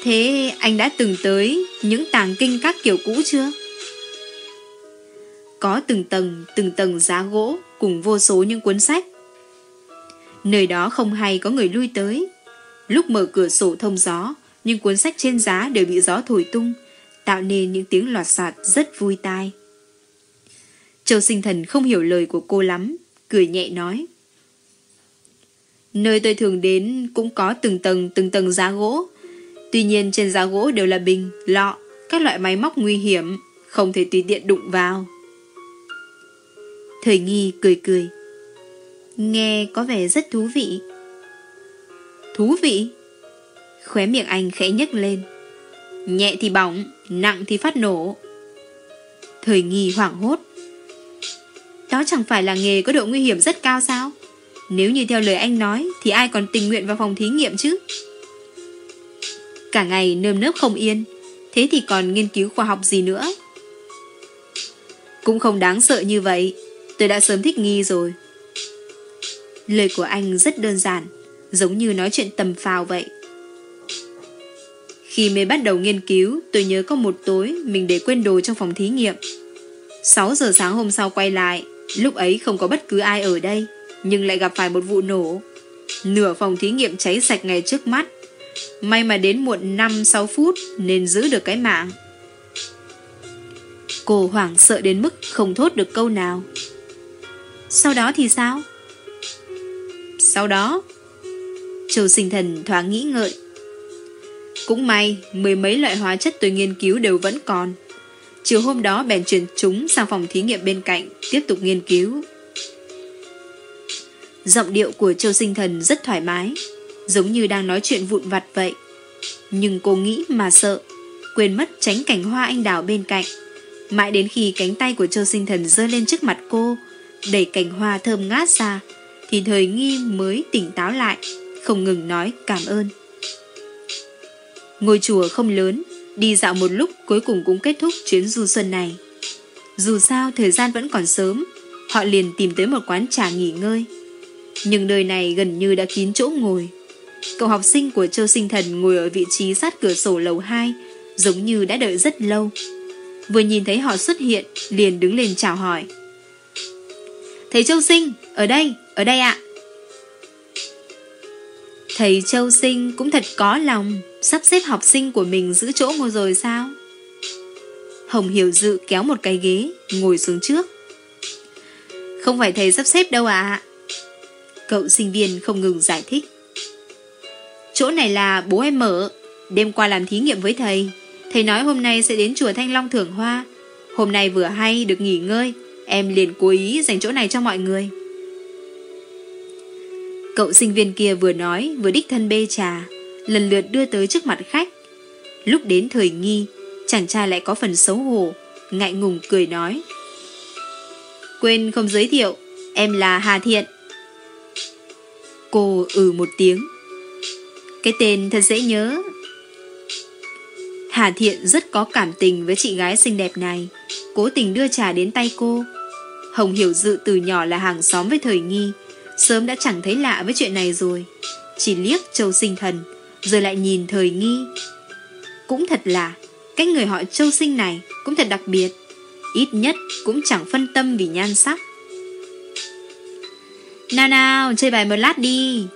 S1: Thế anh đã từng tới những tàng kinh các kiểu cũ chưa? Có từng tầng, từng tầng giá gỗ cùng vô số những cuốn sách. Nơi đó không hay có người lui tới. Lúc mở cửa sổ thông gió, nhưng cuốn sách trên giá đều bị gió thổi tung, tạo nên những tiếng lọt sạt rất vui tai. Châu sinh thần không hiểu lời của cô lắm, cười nhẹ nói. Nơi tôi thường đến cũng có từng tầng từng tầng giá gỗ. Tuy nhiên trên giá gỗ đều là bình, lọ, các loại máy móc nguy hiểm, không thể tùy tiện đụng vào. Thời nghi cười cười. Nghe có vẻ rất thú vị. Thú vị? Khóe miệng anh khẽ nhấc lên. Nhẹ thì bỏng, nặng thì phát nổ. Thời nghi hoảng hốt. Đó chẳng phải là nghề có độ nguy hiểm rất cao sao? Nếu như theo lời anh nói Thì ai còn tình nguyện vào phòng thí nghiệm chứ Cả ngày nơm nớp không yên Thế thì còn nghiên cứu khoa học gì nữa Cũng không đáng sợ như vậy Tôi đã sớm thích nghi rồi Lời của anh rất đơn giản Giống như nói chuyện tầm phào vậy khi mới bắt đầu nghiên cứu Tôi nhớ có một tối Mình để quên đồ trong phòng thí nghiệm 6 giờ sáng hôm sau quay lại Lúc ấy không có bất cứ ai ở đây nhưng lại gặp phải một vụ nổ. Nửa phòng thí nghiệm cháy sạch ngay trước mắt. May mà đến muộn 5-6 phút nên giữ được cái mạng. Cô hoảng sợ đến mức không thốt được câu nào. Sau đó thì sao? Sau đó, Châu sinh thần thoáng nghĩ ngợi. Cũng may, mười mấy loại hóa chất tôi nghiên cứu đều vẫn còn. Chiều hôm đó bèn chuyển chúng sang phòng thí nghiệm bên cạnh, tiếp tục nghiên cứu. Giọng điệu của Châu Sinh Thần rất thoải mái, giống như đang nói chuyện vụn vặt vậy. Nhưng cô nghĩ mà sợ, quên mất tránh cảnh hoa anh đào bên cạnh. Mãi đến khi cánh tay của Châu Sinh Thần rơi lên trước mặt cô, đẩy cành hoa thơm ngát ra, thì thời nghi mới tỉnh táo lại, không ngừng nói cảm ơn. Ngôi chùa không lớn, đi dạo một lúc cuối cùng cũng kết thúc chuyến du xuân này. Dù sao thời gian vẫn còn sớm, họ liền tìm tới một quán trà nghỉ ngơi. Nhưng nơi này gần như đã kín chỗ ngồi. Cậu học sinh của Châu Sinh Thần ngồi ở vị trí sát cửa sổ lầu 2, giống như đã đợi rất lâu. Vừa nhìn thấy họ xuất hiện, liền đứng lên chào hỏi. Thầy Châu Sinh, ở đây, ở đây ạ. Thầy Châu Sinh cũng thật có lòng, sắp xếp học sinh của mình giữ chỗ ngồi rồi sao? Hồng Hiểu Dự kéo một cái ghế, ngồi xuống trước. Không phải thầy sắp xếp đâu ạ. Cậu sinh viên không ngừng giải thích. Chỗ này là bố em mở. Đêm qua làm thí nghiệm với thầy. Thầy nói hôm nay sẽ đến chùa Thanh Long thưởng hoa. Hôm nay vừa hay được nghỉ ngơi. Em liền cố ý dành chỗ này cho mọi người. Cậu sinh viên kia vừa nói vừa đích thân bê trà, lần lượt đưa tới trước mặt khách. Lúc đến thời nghi, chàng trai lại có phần xấu hổ, ngại ngùng cười nói. Quên không giới thiệu, em là Hà Thiện. Cô ừ một tiếng. Cái tên thật dễ nhớ. Hà Thiện rất có cảm tình với chị gái xinh đẹp này, cố tình đưa trà đến tay cô. Hồng Hiểu Dự từ nhỏ là hàng xóm với thời nghi, sớm đã chẳng thấy lạ với chuyện này rồi. Chỉ liếc Châu Sinh Thần, rồi lại nhìn thời nghi. Cũng thật là, cái người họ Châu Sinh này cũng thật đặc biệt, ít nhất cũng chẳng phân tâm vì nhan sắc. Nào nào, chơi bài một lát đi.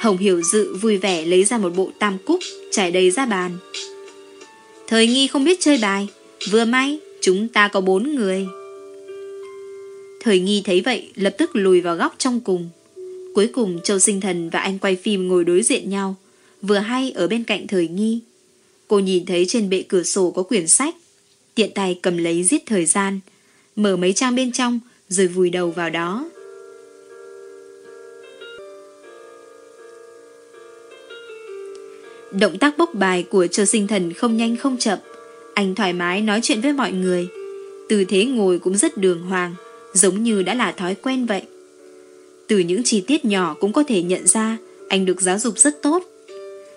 S1: Hồng Hiểu Dự vui vẻ lấy ra một bộ tam cúc, trải đầy ra bàn. Thời nghi không biết chơi bài, vừa may chúng ta có bốn người. Thời nghi thấy vậy lập tức lùi vào góc trong cùng. Cuối cùng Châu Sinh Thần và anh quay phim ngồi đối diện nhau, vừa hay ở bên cạnh thời nghi. Cô nhìn thấy trên bệ cửa sổ có quyển sách, tiện tay cầm lấy giết thời gian, mở mấy trang bên trong rồi vùi đầu vào đó. Động tác bốc bài của Châu Sinh Thần không nhanh không chậm, anh thoải mái nói chuyện với mọi người, tư thế ngồi cũng rất đường hoàng giống như đã là thói quen vậy. Từ những chi tiết nhỏ cũng có thể nhận ra anh được giáo dục rất tốt.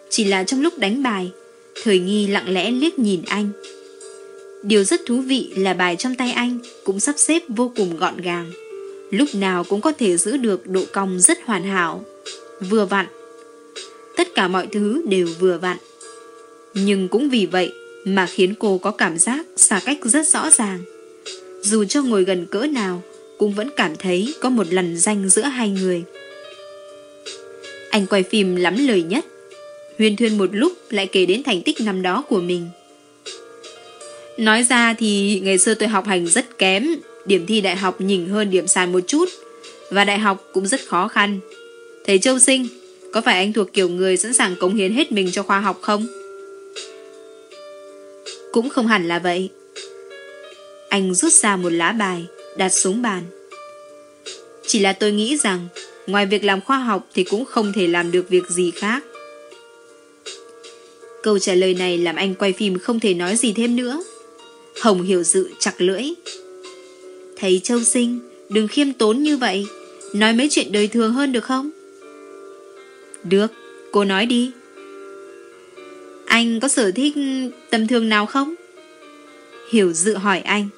S1: Chỉ là trong lúc đánh bài, thời nghi lặng lẽ liếc nhìn anh. Điều rất thú vị là bài trong tay anh cũng sắp xếp vô cùng gọn gàng. Lúc nào cũng có thể giữ được độ cong rất hoàn hảo, vừa vặn. Tất cả mọi thứ đều vừa vặn. Nhưng cũng vì vậy mà khiến cô có cảm giác xa cách rất rõ ràng. Dù cho ngồi gần cỡ nào, cũng vẫn cảm thấy có một lần danh giữa hai người. Anh quay phim lắm lời nhất. Huyền thuyên một lúc lại kể đến thành tích năm đó của mình. Nói ra thì ngày xưa tôi học hành rất kém, điểm thi đại học nhỉnh hơn điểm sàn một chút, và đại học cũng rất khó khăn. Thầy Châu Sinh, có phải anh thuộc kiểu người sẵn sàng cống hiến hết mình cho khoa học không? Cũng không hẳn là vậy. Anh rút ra một lá bài, đặt xuống bàn. Chỉ là tôi nghĩ rằng, ngoài việc làm khoa học thì cũng không thể làm được việc gì khác. Câu trả lời này làm anh quay phim không thể nói gì thêm nữa. Hồng hiểu dự chặt lưỡi. Thầy Châu Sinh, đừng khiêm tốn như vậy. Nói mấy chuyện đời thường hơn được không? Được, cô nói đi. Anh có sở thích tầm thường nào không? Hiểu dự hỏi anh.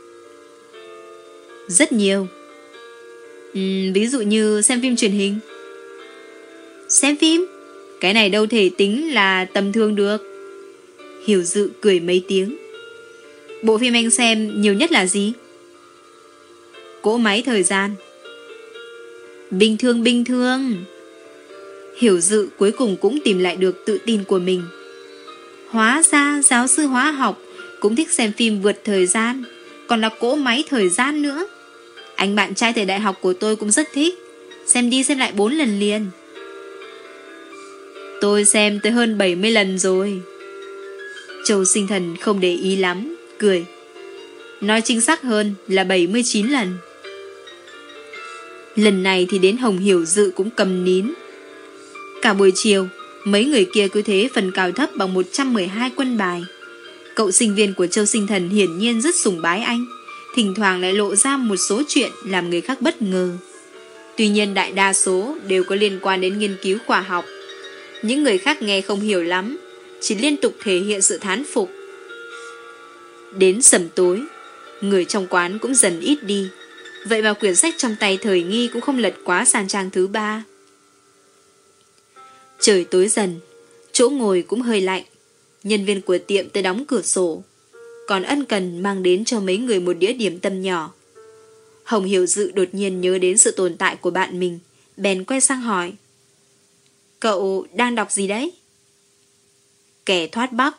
S1: Rất nhiều. Uhm, ví dụ như xem phim truyền hình. Xem phim? Cái này đâu thể tính là tầm thường được. Hiểu dự cười mấy tiếng. Bộ phim anh xem nhiều nhất là gì? Cỗ máy thời gian. Bình thường bình thường. Hiểu dự cuối cùng cũng tìm lại được tự tin của mình. Hóa ra giáo sư hóa học cũng thích xem phim vượt thời gian, còn là cỗ máy thời gian nữa. Anh bạn trai thời đại học của tôi cũng rất thích. Xem đi xem lại 4 lần liền. Tôi xem tới hơn 70 lần rồi. Châu sinh thần không để ý lắm, Cười. Nói chính xác hơn là 79 lần. Lần này thì đến Hồng Hiểu Dự cũng cầm nín. Cả buổi chiều, Mấy người kia cứ thế phần cao thấp bằng 112 quân bài. Cậu sinh viên của Châu Sinh Thần hiển nhiên rất sùng bái anh thỉnh thoảng lại lộ ra một số chuyện làm người khác bất ngờ. Tuy nhiên đại đa số đều có liên quan đến nghiên cứu khoa học. Những người khác nghe không hiểu lắm, chỉ liên tục thể hiện sự thán phục. Đến sầm tối, người trong quán cũng dần ít đi. Vậy mà quyển sách trong tay thời nghi cũng không lật quá sang trang thứ ba. Trời tối dần, chỗ ngồi cũng hơi lạnh. Nhân viên của tiệm tới đóng cửa sổ còn ân cần mang đến cho mấy người một đĩa điểm tâm nhỏ. Hồng Hiểu Dự đột nhiên nhớ đến sự tồn tại của bạn mình, bèn quay sang hỏi. Cậu đang đọc gì đấy? Kẻ thoát Bắc.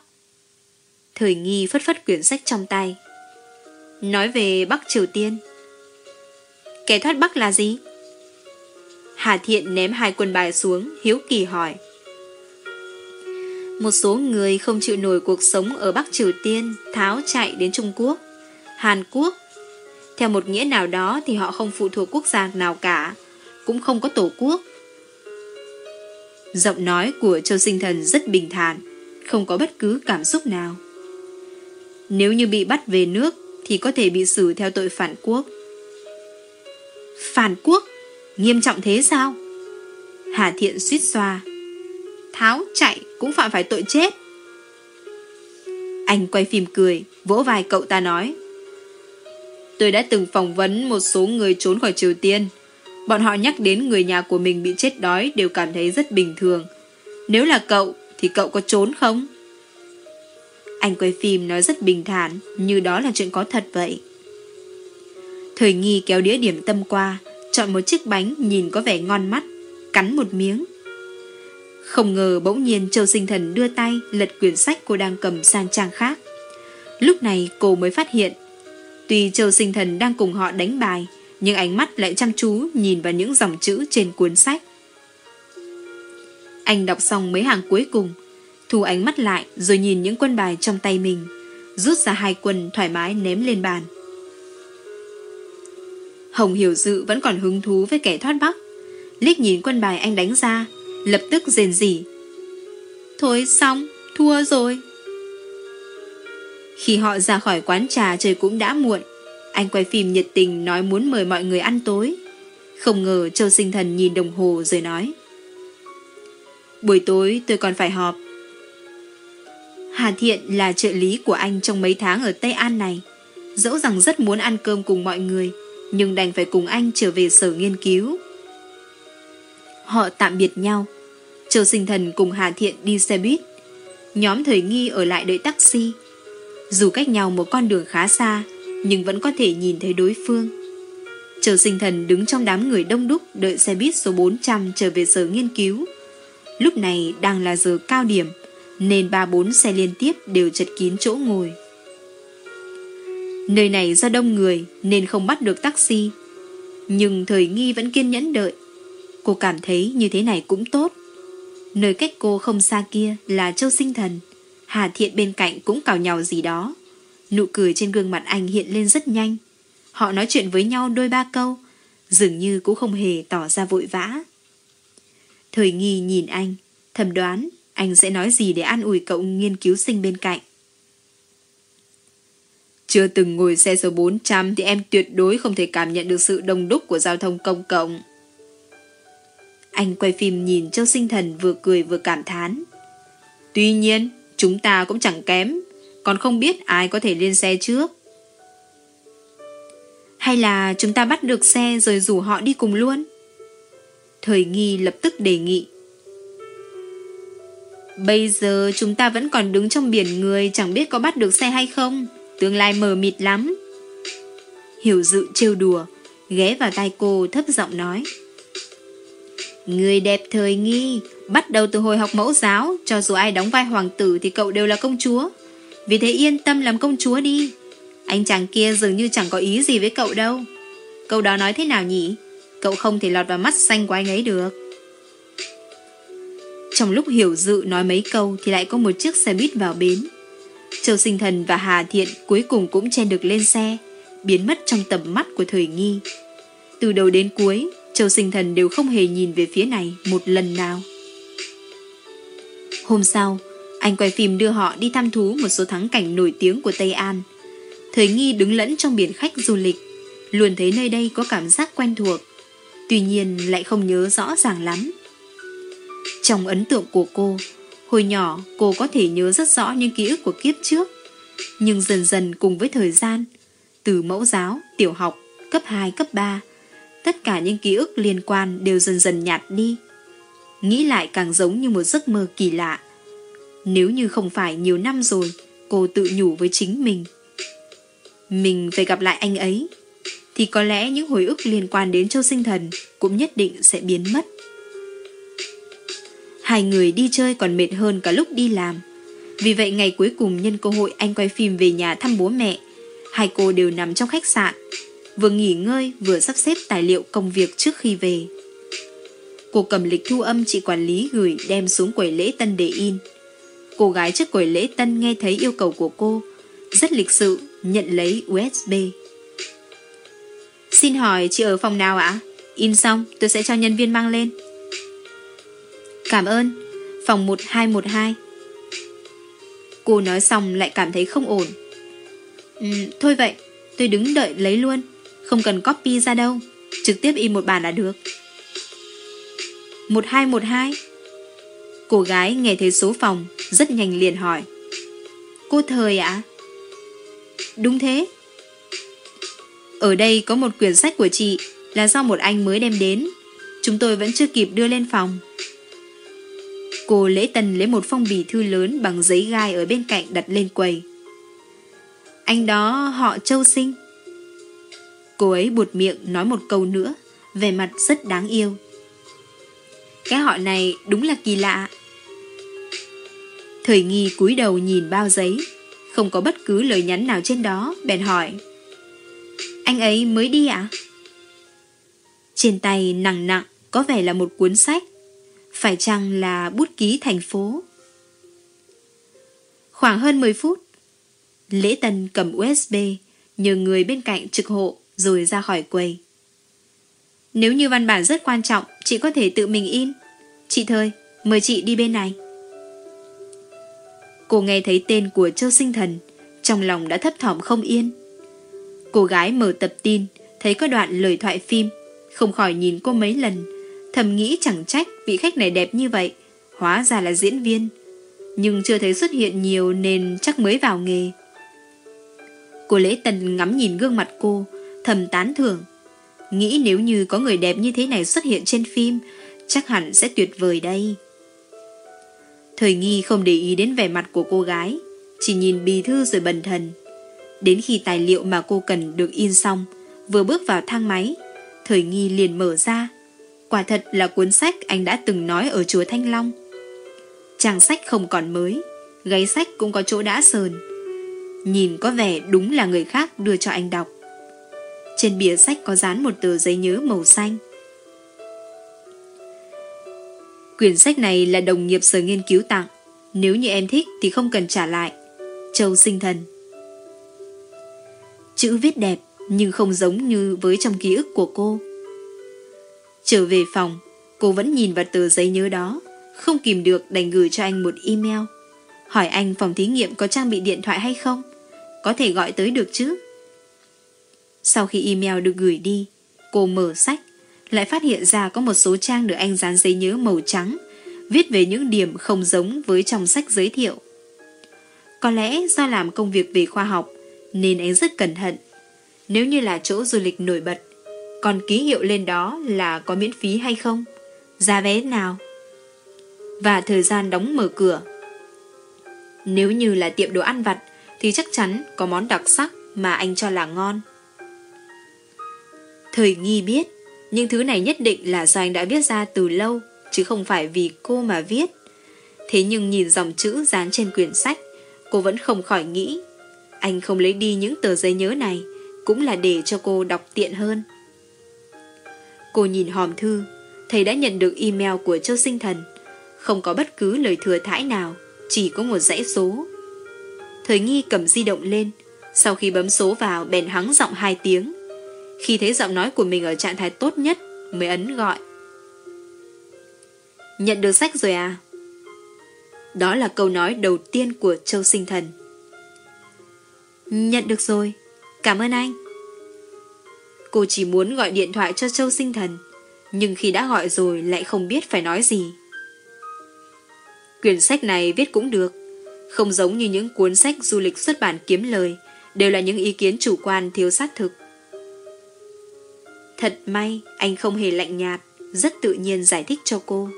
S1: Thời nghi phất phất quyển sách trong tay. Nói về Bắc Triều Tiên. Kẻ thoát Bắc là gì? Hà Thiện ném hai quân bài xuống, hiếu kỳ hỏi. Một số người không chịu nổi cuộc sống ở Bắc Triều Tiên, tháo chạy đến Trung Quốc, Hàn Quốc. Theo một nghĩa nào đó thì họ không phụ thuộc quốc gia nào cả, cũng không có tổ quốc. Giọng nói của Châu Sinh Thần rất bình thản, không có bất cứ cảm xúc nào. Nếu như bị bắt về nước thì có thể bị xử theo tội phản quốc. Phản quốc? Nghiêm trọng thế sao? Hà Thiện suýt xoa. Tháo chạy cũng phạm phải tội chết. Anh quay phim cười, vỗ vai cậu ta nói. Tôi đã từng phỏng vấn một số người trốn khỏi Triều Tiên. Bọn họ nhắc đến người nhà của mình bị chết đói đều cảm thấy rất bình thường. Nếu là cậu, thì cậu có trốn không? Anh quay phim nói rất bình thản, như đó là chuyện có thật vậy. Thời nghi kéo đĩa điểm tâm qua, chọn một chiếc bánh nhìn có vẻ ngon mắt, cắn một miếng. Không ngờ bỗng nhiên Châu Sinh Thần đưa tay lật quyển sách cô đang cầm sang trang khác. Lúc này cô mới phát hiện, tuy Châu Sinh Thần đang cùng họ đánh bài, nhưng ánh mắt lại chăm chú nhìn vào những dòng chữ trên cuốn sách. Anh đọc xong mấy hàng cuối cùng, thu ánh mắt lại rồi nhìn những quân bài trong tay mình, rút ra hai quân thoải mái ném lên bàn. Hồng Hiểu Dự vẫn còn hứng thú với kẻ thoát bắc. Liếc nhìn quân bài anh đánh ra, lập tức rền rỉ. Thôi xong, thua rồi. Khi họ ra khỏi quán trà trời cũng đã muộn, anh quay phim nhiệt tình nói muốn mời mọi người ăn tối. Không ngờ Châu Sinh Thần nhìn đồng hồ rồi nói. Buổi tối tôi còn phải họp. Hà Thiện là trợ lý của anh trong mấy tháng ở Tây An này. Dẫu rằng rất muốn ăn cơm cùng mọi người, nhưng đành phải cùng anh trở về sở nghiên cứu. Họ tạm biệt nhau. Châu sinh thần cùng Hà Thiện đi xe buýt. Nhóm thời nghi ở lại đợi taxi. Dù cách nhau một con đường khá xa, nhưng vẫn có thể nhìn thấy đối phương. Châu sinh thần đứng trong đám người đông đúc đợi xe buýt số 400 trở về sở nghiên cứu. Lúc này đang là giờ cao điểm, nên ba bốn xe liên tiếp đều chật kín chỗ ngồi. Nơi này do đông người nên không bắt được taxi. Nhưng thời nghi vẫn kiên nhẫn đợi. Cô cảm thấy như thế này cũng tốt. Nơi cách cô không xa kia là Châu Sinh Thần. Hà Thiện bên cạnh cũng cào nhau gì đó. Nụ cười trên gương mặt anh hiện lên rất nhanh. Họ nói chuyện với nhau đôi ba câu, dường như cũng không hề tỏ ra vội vã. Thời nghi nhìn anh, thầm đoán anh sẽ nói gì để an ủi cậu nghiên cứu sinh bên cạnh. Chưa từng ngồi xe số 400 thì em tuyệt đối không thể cảm nhận được sự đông đúc của giao thông công cộng. Anh quay phim nhìn Châu Sinh Thần vừa cười vừa cảm thán. Tuy nhiên, chúng ta cũng chẳng kém, còn không biết ai có thể lên xe trước. Hay là chúng ta bắt được xe rồi rủ họ đi cùng luôn? Thời nghi lập tức đề nghị. Bây giờ chúng ta vẫn còn đứng trong biển người chẳng biết có bắt được xe hay không tương lai mờ mịt lắm. Hiểu dự trêu đùa, ghé vào tai cô thấp giọng nói. Người đẹp thời nghi, bắt đầu từ hồi học mẫu giáo, cho dù ai đóng vai hoàng tử thì cậu đều là công chúa. Vì thế yên tâm làm công chúa đi. Anh chàng kia dường như chẳng có ý gì với cậu đâu. Câu đó nói thế nào nhỉ? Cậu không thể lọt vào mắt xanh của anh ấy được. Trong lúc hiểu dự nói mấy câu thì lại có một chiếc xe buýt vào bến. Châu Sinh Thần và Hà Thiện cuối cùng cũng chen được lên xe, biến mất trong tầm mắt của thời nghi. Từ đầu đến cuối, Châu Sinh Thần đều không hề nhìn về phía này một lần nào. Hôm sau, anh quay phim đưa họ đi thăm thú một số thắng cảnh nổi tiếng của Tây An. Thời nghi đứng lẫn trong biển khách du lịch, luôn thấy nơi đây có cảm giác quen thuộc, tuy nhiên lại không nhớ rõ ràng lắm. Trong ấn tượng của cô, Hồi nhỏ cô có thể nhớ rất rõ những ký ức của kiếp trước Nhưng dần dần cùng với thời gian Từ mẫu giáo, tiểu học, cấp 2, cấp 3 Tất cả những ký ức liên quan đều dần dần nhạt đi Nghĩ lại càng giống như một giấc mơ kỳ lạ Nếu như không phải nhiều năm rồi, Cô tự nhủ với chính mình Mình phải gặp lại anh ấy, Thì có lẽ những hồi ức liên quan đến châu sinh thần Cũng nhất định sẽ biến mất Hai người đi chơi còn mệt hơn cả lúc đi làm. Vì vậy ngày cuối cùng nhân cơ hội anh quay phim về nhà thăm bố mẹ. Hai cô đều nằm trong khách sạn. Vừa nghỉ ngơi vừa sắp xếp tài liệu công việc trước khi về. Cô cầm lịch thu âm chị quản lý gửi đem xuống quầy lễ tân để in. Cô gái trước quầy lễ tân nghe thấy yêu cầu của cô, rất lịch sự nhận lấy USB. Xin hỏi chị ở phòng nào ạ? In xong tôi sẽ cho nhân viên mang lên. Cảm ơn, phòng 1212. Cô nói xong lại cảm thấy không ổn. Ừ, thôi vậy, tôi đứng đợi lấy luôn, không cần copy ra đâu, trực tiếp in một bản là được. 1212 Cô gái nghe thấy số phòng Rất nhanh liền hỏi. Cô thời ạ? Đúng thế. Ở đây có một quyển sách của chị Là do một anh mới đem đến. Chúng tôi vẫn chưa kịp đưa lên phòng. Cô lễ tần lấy một phong bì thư lớn Bằng giấy gai ở bên cạnh đặt lên quầy. Anh đó họ Châu Sinh. Cô ấy buột miệng nói một câu nữa Về mặt rất đáng yêu cái họ này đúng là kỳ lạ. Thời nghi cúi đầu nhìn bao giấy, không có bất cứ lời nhắn nào trên đó, bèn hỏi. Anh ấy mới đi ạ? Trên tay nặng nặng có vẻ là một cuốn sách, phải chăng là bút ký thành phố? Khoảng hơn 10 phút, Lễ Tân cầm USB, nhờ người bên cạnh trực hộ rồi ra khỏi quầy. Nếu như văn bản rất quan trọng, chị có thể tự mình in. Chị Thời, mời chị đi bên này. Cô nghe thấy tên của Châu Sinh Thần, trong lòng đã thấp thỏm không yên. Cô gái mở tập tin, thấy có đoạn lời thoại phim, không khỏi nhìn cô mấy lần, thầm nghĩ chẳng trách vị khách này đẹp như vậy, hóa ra là diễn viên. Nhưng chưa thấy xuất hiện nhiều nên chắc mới vào nghề. Cô Lễ Tần ngắm nhìn gương mặt cô, thầm tán thưởng. Nghĩ nếu như có người đẹp như thế này xuất hiện trên phim, chắc hẳn sẽ tuyệt vời đây. Thời nghi không để ý đến vẻ mặt của cô gái, chỉ nhìn bì thư rồi bần thần. Đến khi tài liệu mà cô cần được in xong, vừa bước vào thang máy, thời nghi liền mở ra. Quả thật là cuốn sách anh đã từng nói ở chùa Thanh Long. Trang sách không còn mới, gáy sách cũng có chỗ đã sờn. Nhìn có vẻ đúng là người khác đưa cho anh đọc. Trên bìa sách có dán một tờ giấy nhớ màu xanh. Quyển sách này là đồng nghiệp sở nghiên cứu tặng. Nếu như em thích thì không cần trả lại. Châu sinh thần. Chữ viết đẹp nhưng không giống như với trong ký ức của cô. Trở về phòng, cô vẫn nhìn vào tờ giấy nhớ đó, không kìm được đành gửi cho anh một email. Hỏi anh phòng thí nghiệm có trang bị điện thoại hay không? Có thể gọi tới được chứ? Sau khi email được gửi đi, cô mở sách, lại phát hiện ra có một số trang được anh dán giấy nhớ màu trắng, viết về những điểm không giống với trong sách giới thiệu. Có lẽ do làm công việc về khoa học, nên anh rất cẩn thận. Nếu như là chỗ du lịch nổi bật, còn ký hiệu lên đó là có miễn phí hay không? Giá vé nào? Và thời gian đóng mở cửa. Nếu như là tiệm đồ ăn vặt, thì chắc chắn có món đặc sắc mà anh cho là ngon. Thời nghi biết, nhưng thứ này nhất định là do anh đã viết ra từ lâu, chứ không phải vì cô mà viết. Thế nhưng nhìn dòng chữ dán trên quyển sách, cô vẫn không khỏi nghĩ. Anh không lấy đi những tờ giấy nhớ này, cũng là để cho cô đọc tiện hơn. Cô nhìn hòm thư, thầy đã nhận được email của Châu Sinh Thần. Không có bất cứ lời thừa thãi nào, chỉ có một dãy số. Thời nghi cầm di động lên, sau khi bấm số vào bèn hắng giọng hai tiếng. Khi thấy giọng nói của mình ở trạng thái tốt nhất, Mới ấn gọi. Nhận được sách rồi à? Đó là câu nói đầu tiên của Châu Sinh Thần. Nhận được rồi. Cảm ơn anh. Cô chỉ muốn gọi điện thoại cho Châu Sinh Thần, Nhưng khi đã gọi rồi lại không biết phải nói gì. Quyển sách này viết cũng được, Không giống như những cuốn sách du lịch xuất bản kiếm lời, Đều là những ý kiến chủ quan, thiếu xác thực. Thật may anh không hề lạnh nhạt, rất tự nhiên giải thích cho cô.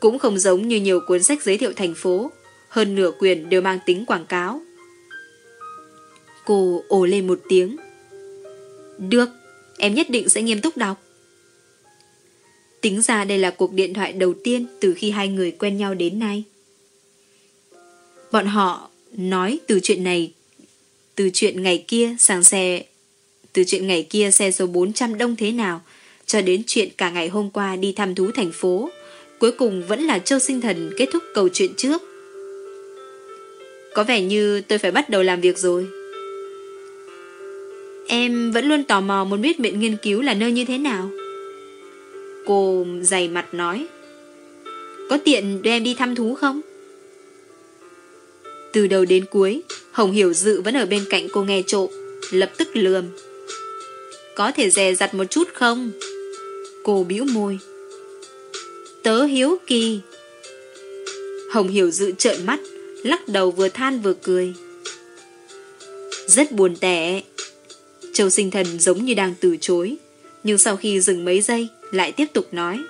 S1: Cũng không giống như nhiều cuốn sách giới thiệu thành phố, hơn nửa quyền đều mang tính quảng cáo. Cô ồ lên một tiếng. Được, em nhất định sẽ nghiêm túc đọc. Tính ra đây là cuộc điện thoại đầu tiên từ khi hai người quen nhau đến nay. Bọn họ nói từ chuyện này, từ chuyện ngày kia sang xe từ chuyện ngày kia xe số 400 đông thế nào, cho đến chuyện cả ngày hôm qua đi thăm thú thành phố, cuối cùng vẫn là Châu Sinh Thần kết thúc câu chuyện trước. Có vẻ như tôi phải bắt đầu làm việc rồi. Em vẫn luôn tò mò muốn biết viện nghiên cứu là nơi như thế nào. Cô dày mặt nói. Có tiện đưa em đi thăm thú không? Từ đầu đến cuối, Hồng Hiểu Dự vẫn ở bên cạnh cô nghe trộm, lập tức lườm. Có thể dè dặt một chút không? Cô bĩu môi. Tớ hiếu kỳ. Hồng Hiểu Dự trợn mắt, lắc đầu vừa than vừa cười. Rất buồn tẻ. Châu sinh thần giống như đang từ chối, nhưng sau khi dừng mấy giây, lại tiếp tục nói.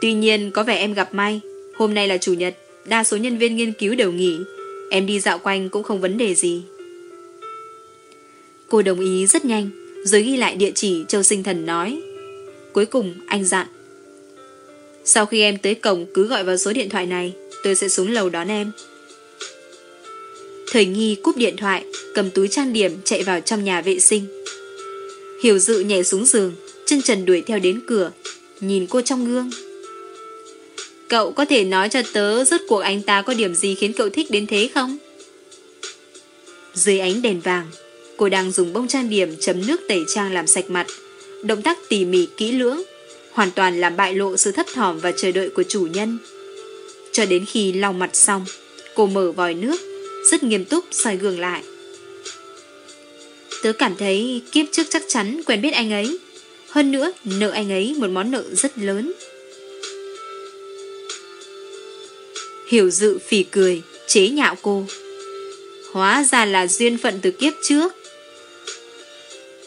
S1: Tuy nhiên có vẻ em gặp may, hôm nay là chủ nhật, đa số nhân viên nghiên cứu đều nghỉ, em đi dạo quanh cũng không vấn đề gì. Cô đồng ý rất nhanh, rồi ghi lại địa chỉ Châu Sinh Thần nói. Cuối cùng anh dặn. Sau khi em tới cổng cứ gọi vào số điện thoại này, tôi sẽ xuống lầu đón em. Thời nghi cúp điện thoại, cầm túi trang điểm chạy vào trong nhà vệ sinh. Hiểu dự nhảy xuống giường, chân trần đuổi theo đến cửa, nhìn cô trong gương. Cậu có thể nói cho tớ rốt cuộc anh ta có điểm gì khiến cậu thích đến thế không? Dưới ánh đèn vàng, cô đang dùng bông trang điểm chấm nước tẩy trang làm sạch mặt, động tác tỉ mỉ kỹ lưỡng, hoàn toàn làm bại lộ sự thấp thỏm và chờ đợi của chủ nhân. Cho đến khi lau mặt xong, cô mở vòi nước, rất nghiêm túc soi gương lại. Tớ cảm thấy kiếp trước chắc chắn quen biết anh ấy. Hơn nữa, nợ anh ấy một món nợ rất lớn. Hiểu dự phỉ cười, chế nhạo cô. Hóa ra là duyên phận từ kiếp trước.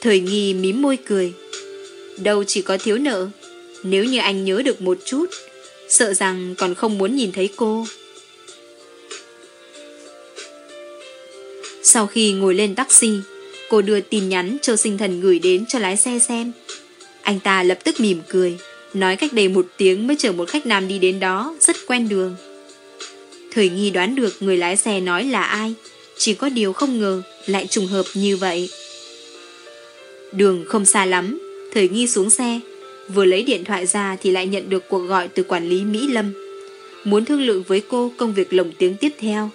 S1: Thời nghi mím môi cười. Đâu chỉ có thiếu nợ, nếu như anh nhớ được một chút, sợ rằng còn không muốn nhìn thấy cô. Sau khi ngồi lên taxi, cô đưa tin nhắn cho Sinh Thần gửi đến cho lái xe xem. Anh ta lập tức mỉm cười, nói cách đây một tiếng mới chở một khách nam đi đến đó, rất quen đường. Thời nghi đoán được người lái xe nói là ai, chỉ có điều không ngờ lại trùng hợp như vậy. Đường không xa lắm, thời nghi xuống xe, vừa lấy điện thoại ra thì lại nhận được cuộc gọi từ quản lý Mỹ Lâm. Muốn thương lượng với cô công việc lồng tiếng tiếp theo.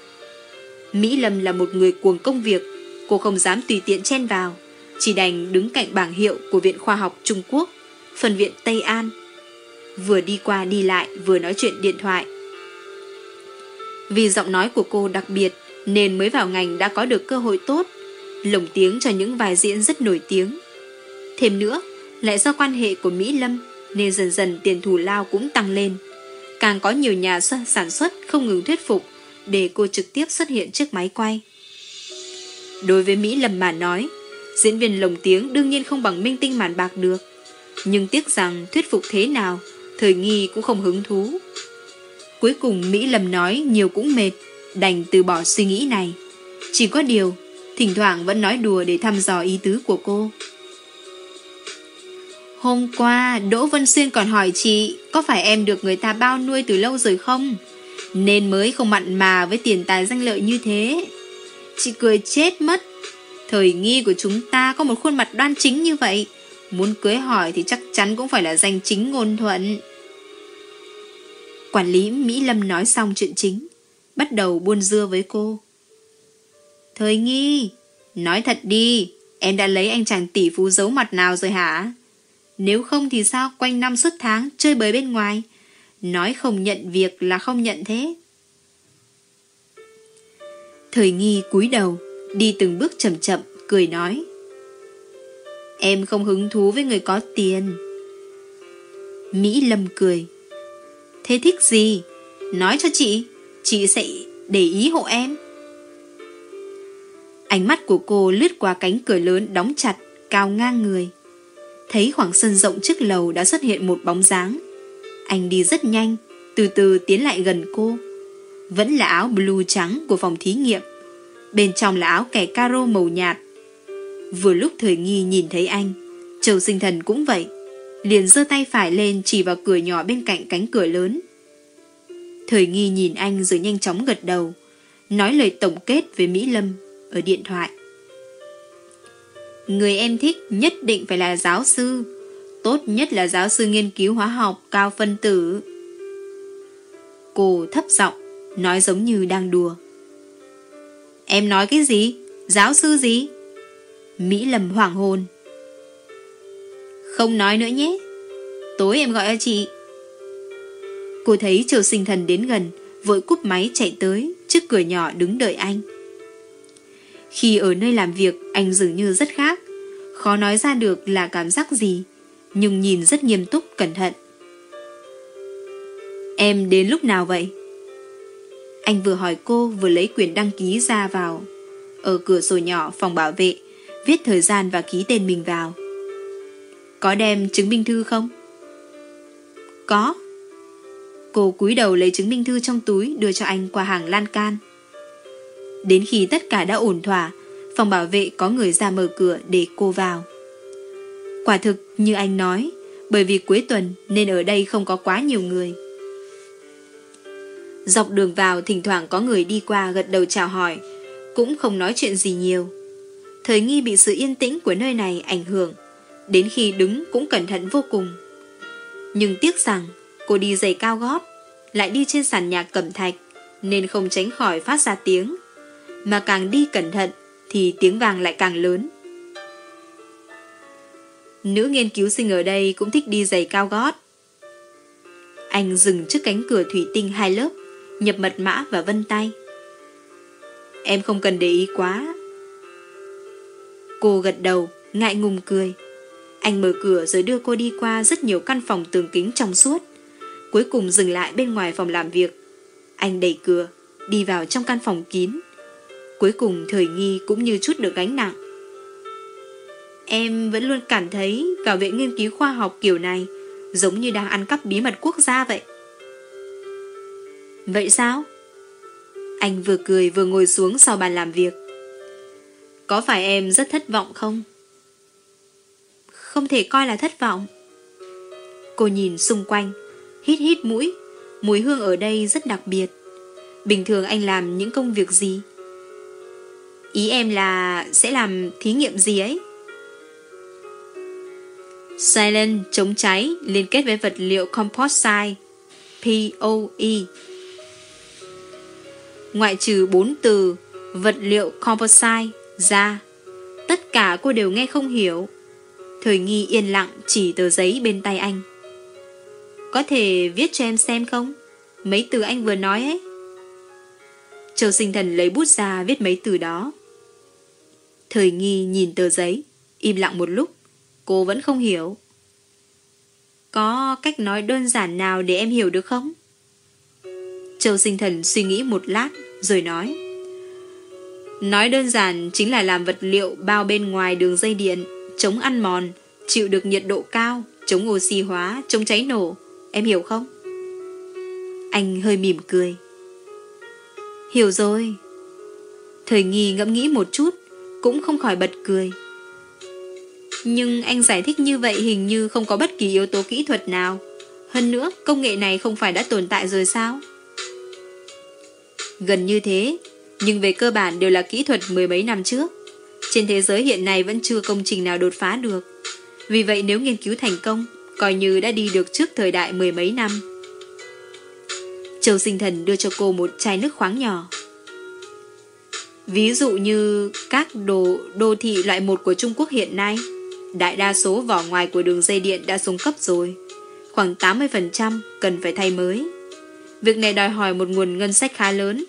S1: Mỹ Lâm là một người cuồng công việc, cô không dám tùy tiện chen vào, chỉ đành đứng cạnh bảng hiệu của Viện Khoa học Trung Quốc, phần viện Tây An. Vừa đi qua đi lại vừa nói chuyện điện thoại. Vì giọng nói của cô đặc biệt nên mới vào ngành đã có được cơ hội tốt, lồng tiếng cho những vài diễn rất nổi tiếng. Thêm nữa, lại do quan hệ của Mỹ Lâm nên dần dần tiền thù lao cũng tăng lên. Càng có nhiều nhà sản xuất không ngừng thuyết phục để cô trực tiếp xuất hiện trước máy quay. Đối với Mỹ Lâm mà nói, diễn viên lồng tiếng đương nhiên không bằng minh tinh màn bạc được. Nhưng tiếc rằng thuyết phục thế nào, thời nghi cũng không hứng thú. Cuối cùng Mỹ Lâm nói nhiều cũng mệt, đành từ bỏ suy nghĩ này. Chỉ có điều, thỉnh thoảng vẫn nói đùa để thăm dò ý tứ của cô. Hôm qua, Đỗ Vân Xuyên còn hỏi chị có phải em được người ta bao nuôi từ lâu rồi không? Nên mới không mặn mà với tiền tài danh lợi như thế. Chị cười chết mất. Thời nghi của chúng ta có một khuôn mặt đoan chính như vậy. Muốn cưới hỏi thì chắc chắn cũng phải là danh chính ngôn thuận. Quản lý Mỹ Lâm nói xong chuyện chính, bắt đầu buôn dưa với cô. Thời nghi, nói thật đi, em đã lấy anh chàng tỷ phú giấu mặt nào rồi hả? Nếu không thì sao quanh năm suốt tháng chơi bời bên ngoài? Nói không nhận việc là không nhận thế. Thời nghi cúi đầu, đi từng bước chậm chậm, cười nói. Em không hứng thú với người có tiền. Mỹ Lâm cười. Thế thích gì? Nói cho chị, chị sẽ để ý hộ em. Ánh mắt của cô lướt qua cánh cửa lớn đóng chặt, cao ngang người. Thấy khoảng sân rộng trước lầu đã xuất hiện một bóng dáng. Anh đi rất nhanh, từ từ tiến lại gần cô. Vẫn là áo blue trắng của phòng thí nghiệm. Bên trong là áo kẻ caro màu nhạt. Vừa lúc thời nghi nhìn thấy anh, Châu sinh thần cũng vậy. Liền giơ tay phải lên chỉ vào cửa nhỏ bên cạnh cánh cửa lớn. Thời nghi nhìn anh rồi nhanh chóng gật đầu, nói lời tổng kết với Mỹ Lâm ở điện thoại. Người em thích nhất định phải là giáo sư. Tốt nhất là giáo sư nghiên cứu hóa học cao phân tử. Cô thấp giọng, nói giống như đang đùa. Em nói cái gì? Giáo sư gì? Mỹ lầm hoảng hồn. Không nói nữa nhé. Tối em gọi cho chị. Cô thấy Triều Sinh Thần đến gần, vội cúp máy chạy tới, trước cửa nhỏ đứng đợi anh. Khi ở nơi làm việc, anh dường như rất khác. Khó nói ra được là cảm giác gì, nhưng nhìn rất nghiêm túc, cẩn thận. Em đến lúc nào vậy? Anh vừa hỏi cô vừa lấy quyển đăng ký ra vào. Ở cửa sổ nhỏ phòng bảo vệ, viết thời gian và ký tên mình vào. Có đem chứng minh thư không? Có. Cô cúi đầu lấy chứng minh thư trong túi đưa cho anh qua hàng lan can. Đến khi tất cả đã ổn thỏa, phòng bảo vệ có người ra mở cửa để cô vào. Quả thực như anh nói, bởi vì cuối tuần nên ở đây không có quá nhiều người. Dọc đường vào thỉnh thoảng có người đi qua gật đầu chào hỏi, cũng không nói chuyện gì nhiều. Thời nghi bị sự yên tĩnh của nơi này ảnh hưởng, đến khi đứng cũng cẩn thận vô cùng. Nhưng tiếc rằng cô đi giày cao gót, lại đi trên sàn nhà cẩm thạch, nên không tránh khỏi phát ra tiếng. Mà càng đi cẩn thận thì tiếng vàng lại càng lớn. Nữ nghiên cứu sinh ở đây cũng thích đi giày cao gót. Anh dừng trước cánh cửa thủy tinh hai lớp, nhập mật mã và vân tay. Em không cần để ý quá. Cô gật đầu, ngại ngùng cười. Anh mở cửa rồi đưa cô đi qua rất nhiều căn phòng tường kính trong suốt. Cuối cùng dừng lại bên ngoài phòng làm việc. Anh đẩy cửa, đi vào trong căn phòng kín. Cuối cùng thời nghi cũng như chút được gánh nặng. Em vẫn luôn cảm thấy vào viện nghiên cứu khoa học kiểu này giống như đang ăn cắp bí mật quốc gia vậy. Vậy sao? Anh vừa cười vừa ngồi xuống sau bàn làm việc. Có phải em rất thất vọng không? Không thể coi là thất vọng. Cô nhìn xung quanh, hít hít mũi, mùi hương ở đây rất đặc biệt. Bình thường anh làm những công việc gì? Ý em là sẽ làm thí nghiệm gì ấy? Silent chống cháy, liên kết với vật liệu composite POE Ngoại trừ bốn từ, vật liệu composite ra, Tất cả cô đều nghe không hiểu. Thời nghi yên lặng chỉ tờ giấy bên tay anh. Có thể viết cho em xem không? Mấy từ anh vừa nói ấy. Châu sinh thần lấy bút ra viết mấy từ đó. Thời nghi nhìn tờ giấy Im lặng một lúc. Cô vẫn không hiểu. Có cách nói đơn giản nào để em hiểu được không? Châu sinh thần suy nghĩ một lát Rồi nói. Nói đơn giản chính là làm vật liệu bao bên ngoài đường dây điện Chống ăn mòn Chịu được nhiệt độ cao Chống oxy hóa, chống cháy nổ. Em hiểu không? Anh hơi mỉm cười. Hiểu rồi. Thời nghi ngẫm nghĩ một chút cũng không khỏi bật cười. Nhưng anh giải thích như vậy hình như không có bất kỳ yếu tố kỹ thuật nào. Hơn nữa, công nghệ này không phải đã tồn tại rồi sao? Gần như thế, Nhưng về cơ bản đều là kỹ thuật mười mấy năm trước. Trên thế giới hiện nay vẫn chưa công trình nào đột phá được. Vì vậy nếu nghiên cứu thành công, Coi như đã đi được trước thời đại mười mấy năm. Châu sinh thần đưa cho cô một chai nước khoáng nhỏ. Ví dụ như các đồ đô thị loại một của Trung Quốc hiện nay, đại đa số vỏ ngoài của đường dây điện đã xuống cấp rồi. Khoảng 80% cần phải thay mới. Việc này đòi hỏi một nguồn ngân sách khá lớn.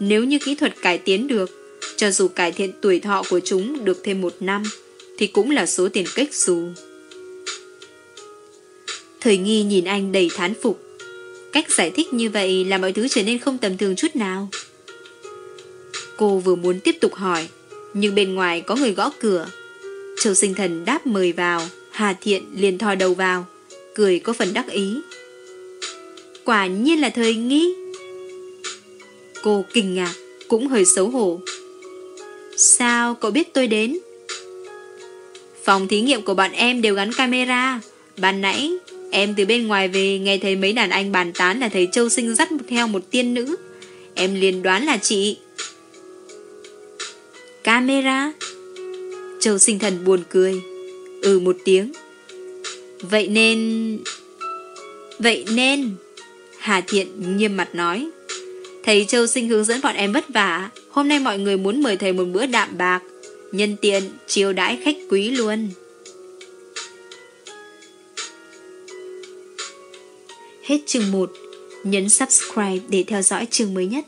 S1: Nếu như kỹ thuật cải tiến được, cho dù cải thiện tuổi thọ của chúng được thêm một năm, thì cũng là số tiền cách dù. Thời nghi nhìn anh đầy thán phục. Cách giải thích như vậy là mọi thứ trở nên không tầm thường chút nào. Cô vừa muốn tiếp tục hỏi, nhưng bên ngoài có người gõ cửa. Châu sinh thần đáp mời vào, Hà Thiện liền thò đầu vào, cười có phần đắc ý. Quả nhiên là thời nghi. Cô kinh ngạc, cũng hơi xấu hổ. Sao cậu biết tôi đến? Phòng thí nghiệm của bọn em đều gắn camera. Ban nãy, em từ bên ngoài về nghe thấy mấy đàn anh bàn tán là thấy Châu Sinh dắt theo một tiên nữ. Em liền đoán là chị. Camera? Châu sinh thần buồn cười. Ừ một tiếng. Vậy nên... Vậy nên... Hà Thiện nghiêm mặt nói. Thầy Châu Sinh hướng dẫn bọn em vất vả. Hôm nay mọi người muốn mời thầy một bữa đạm bạc. Nhân tiện, chiêu đãi khách quý luôn. Hết chương 1. Nhấn subscribe để theo dõi chương mới nhất.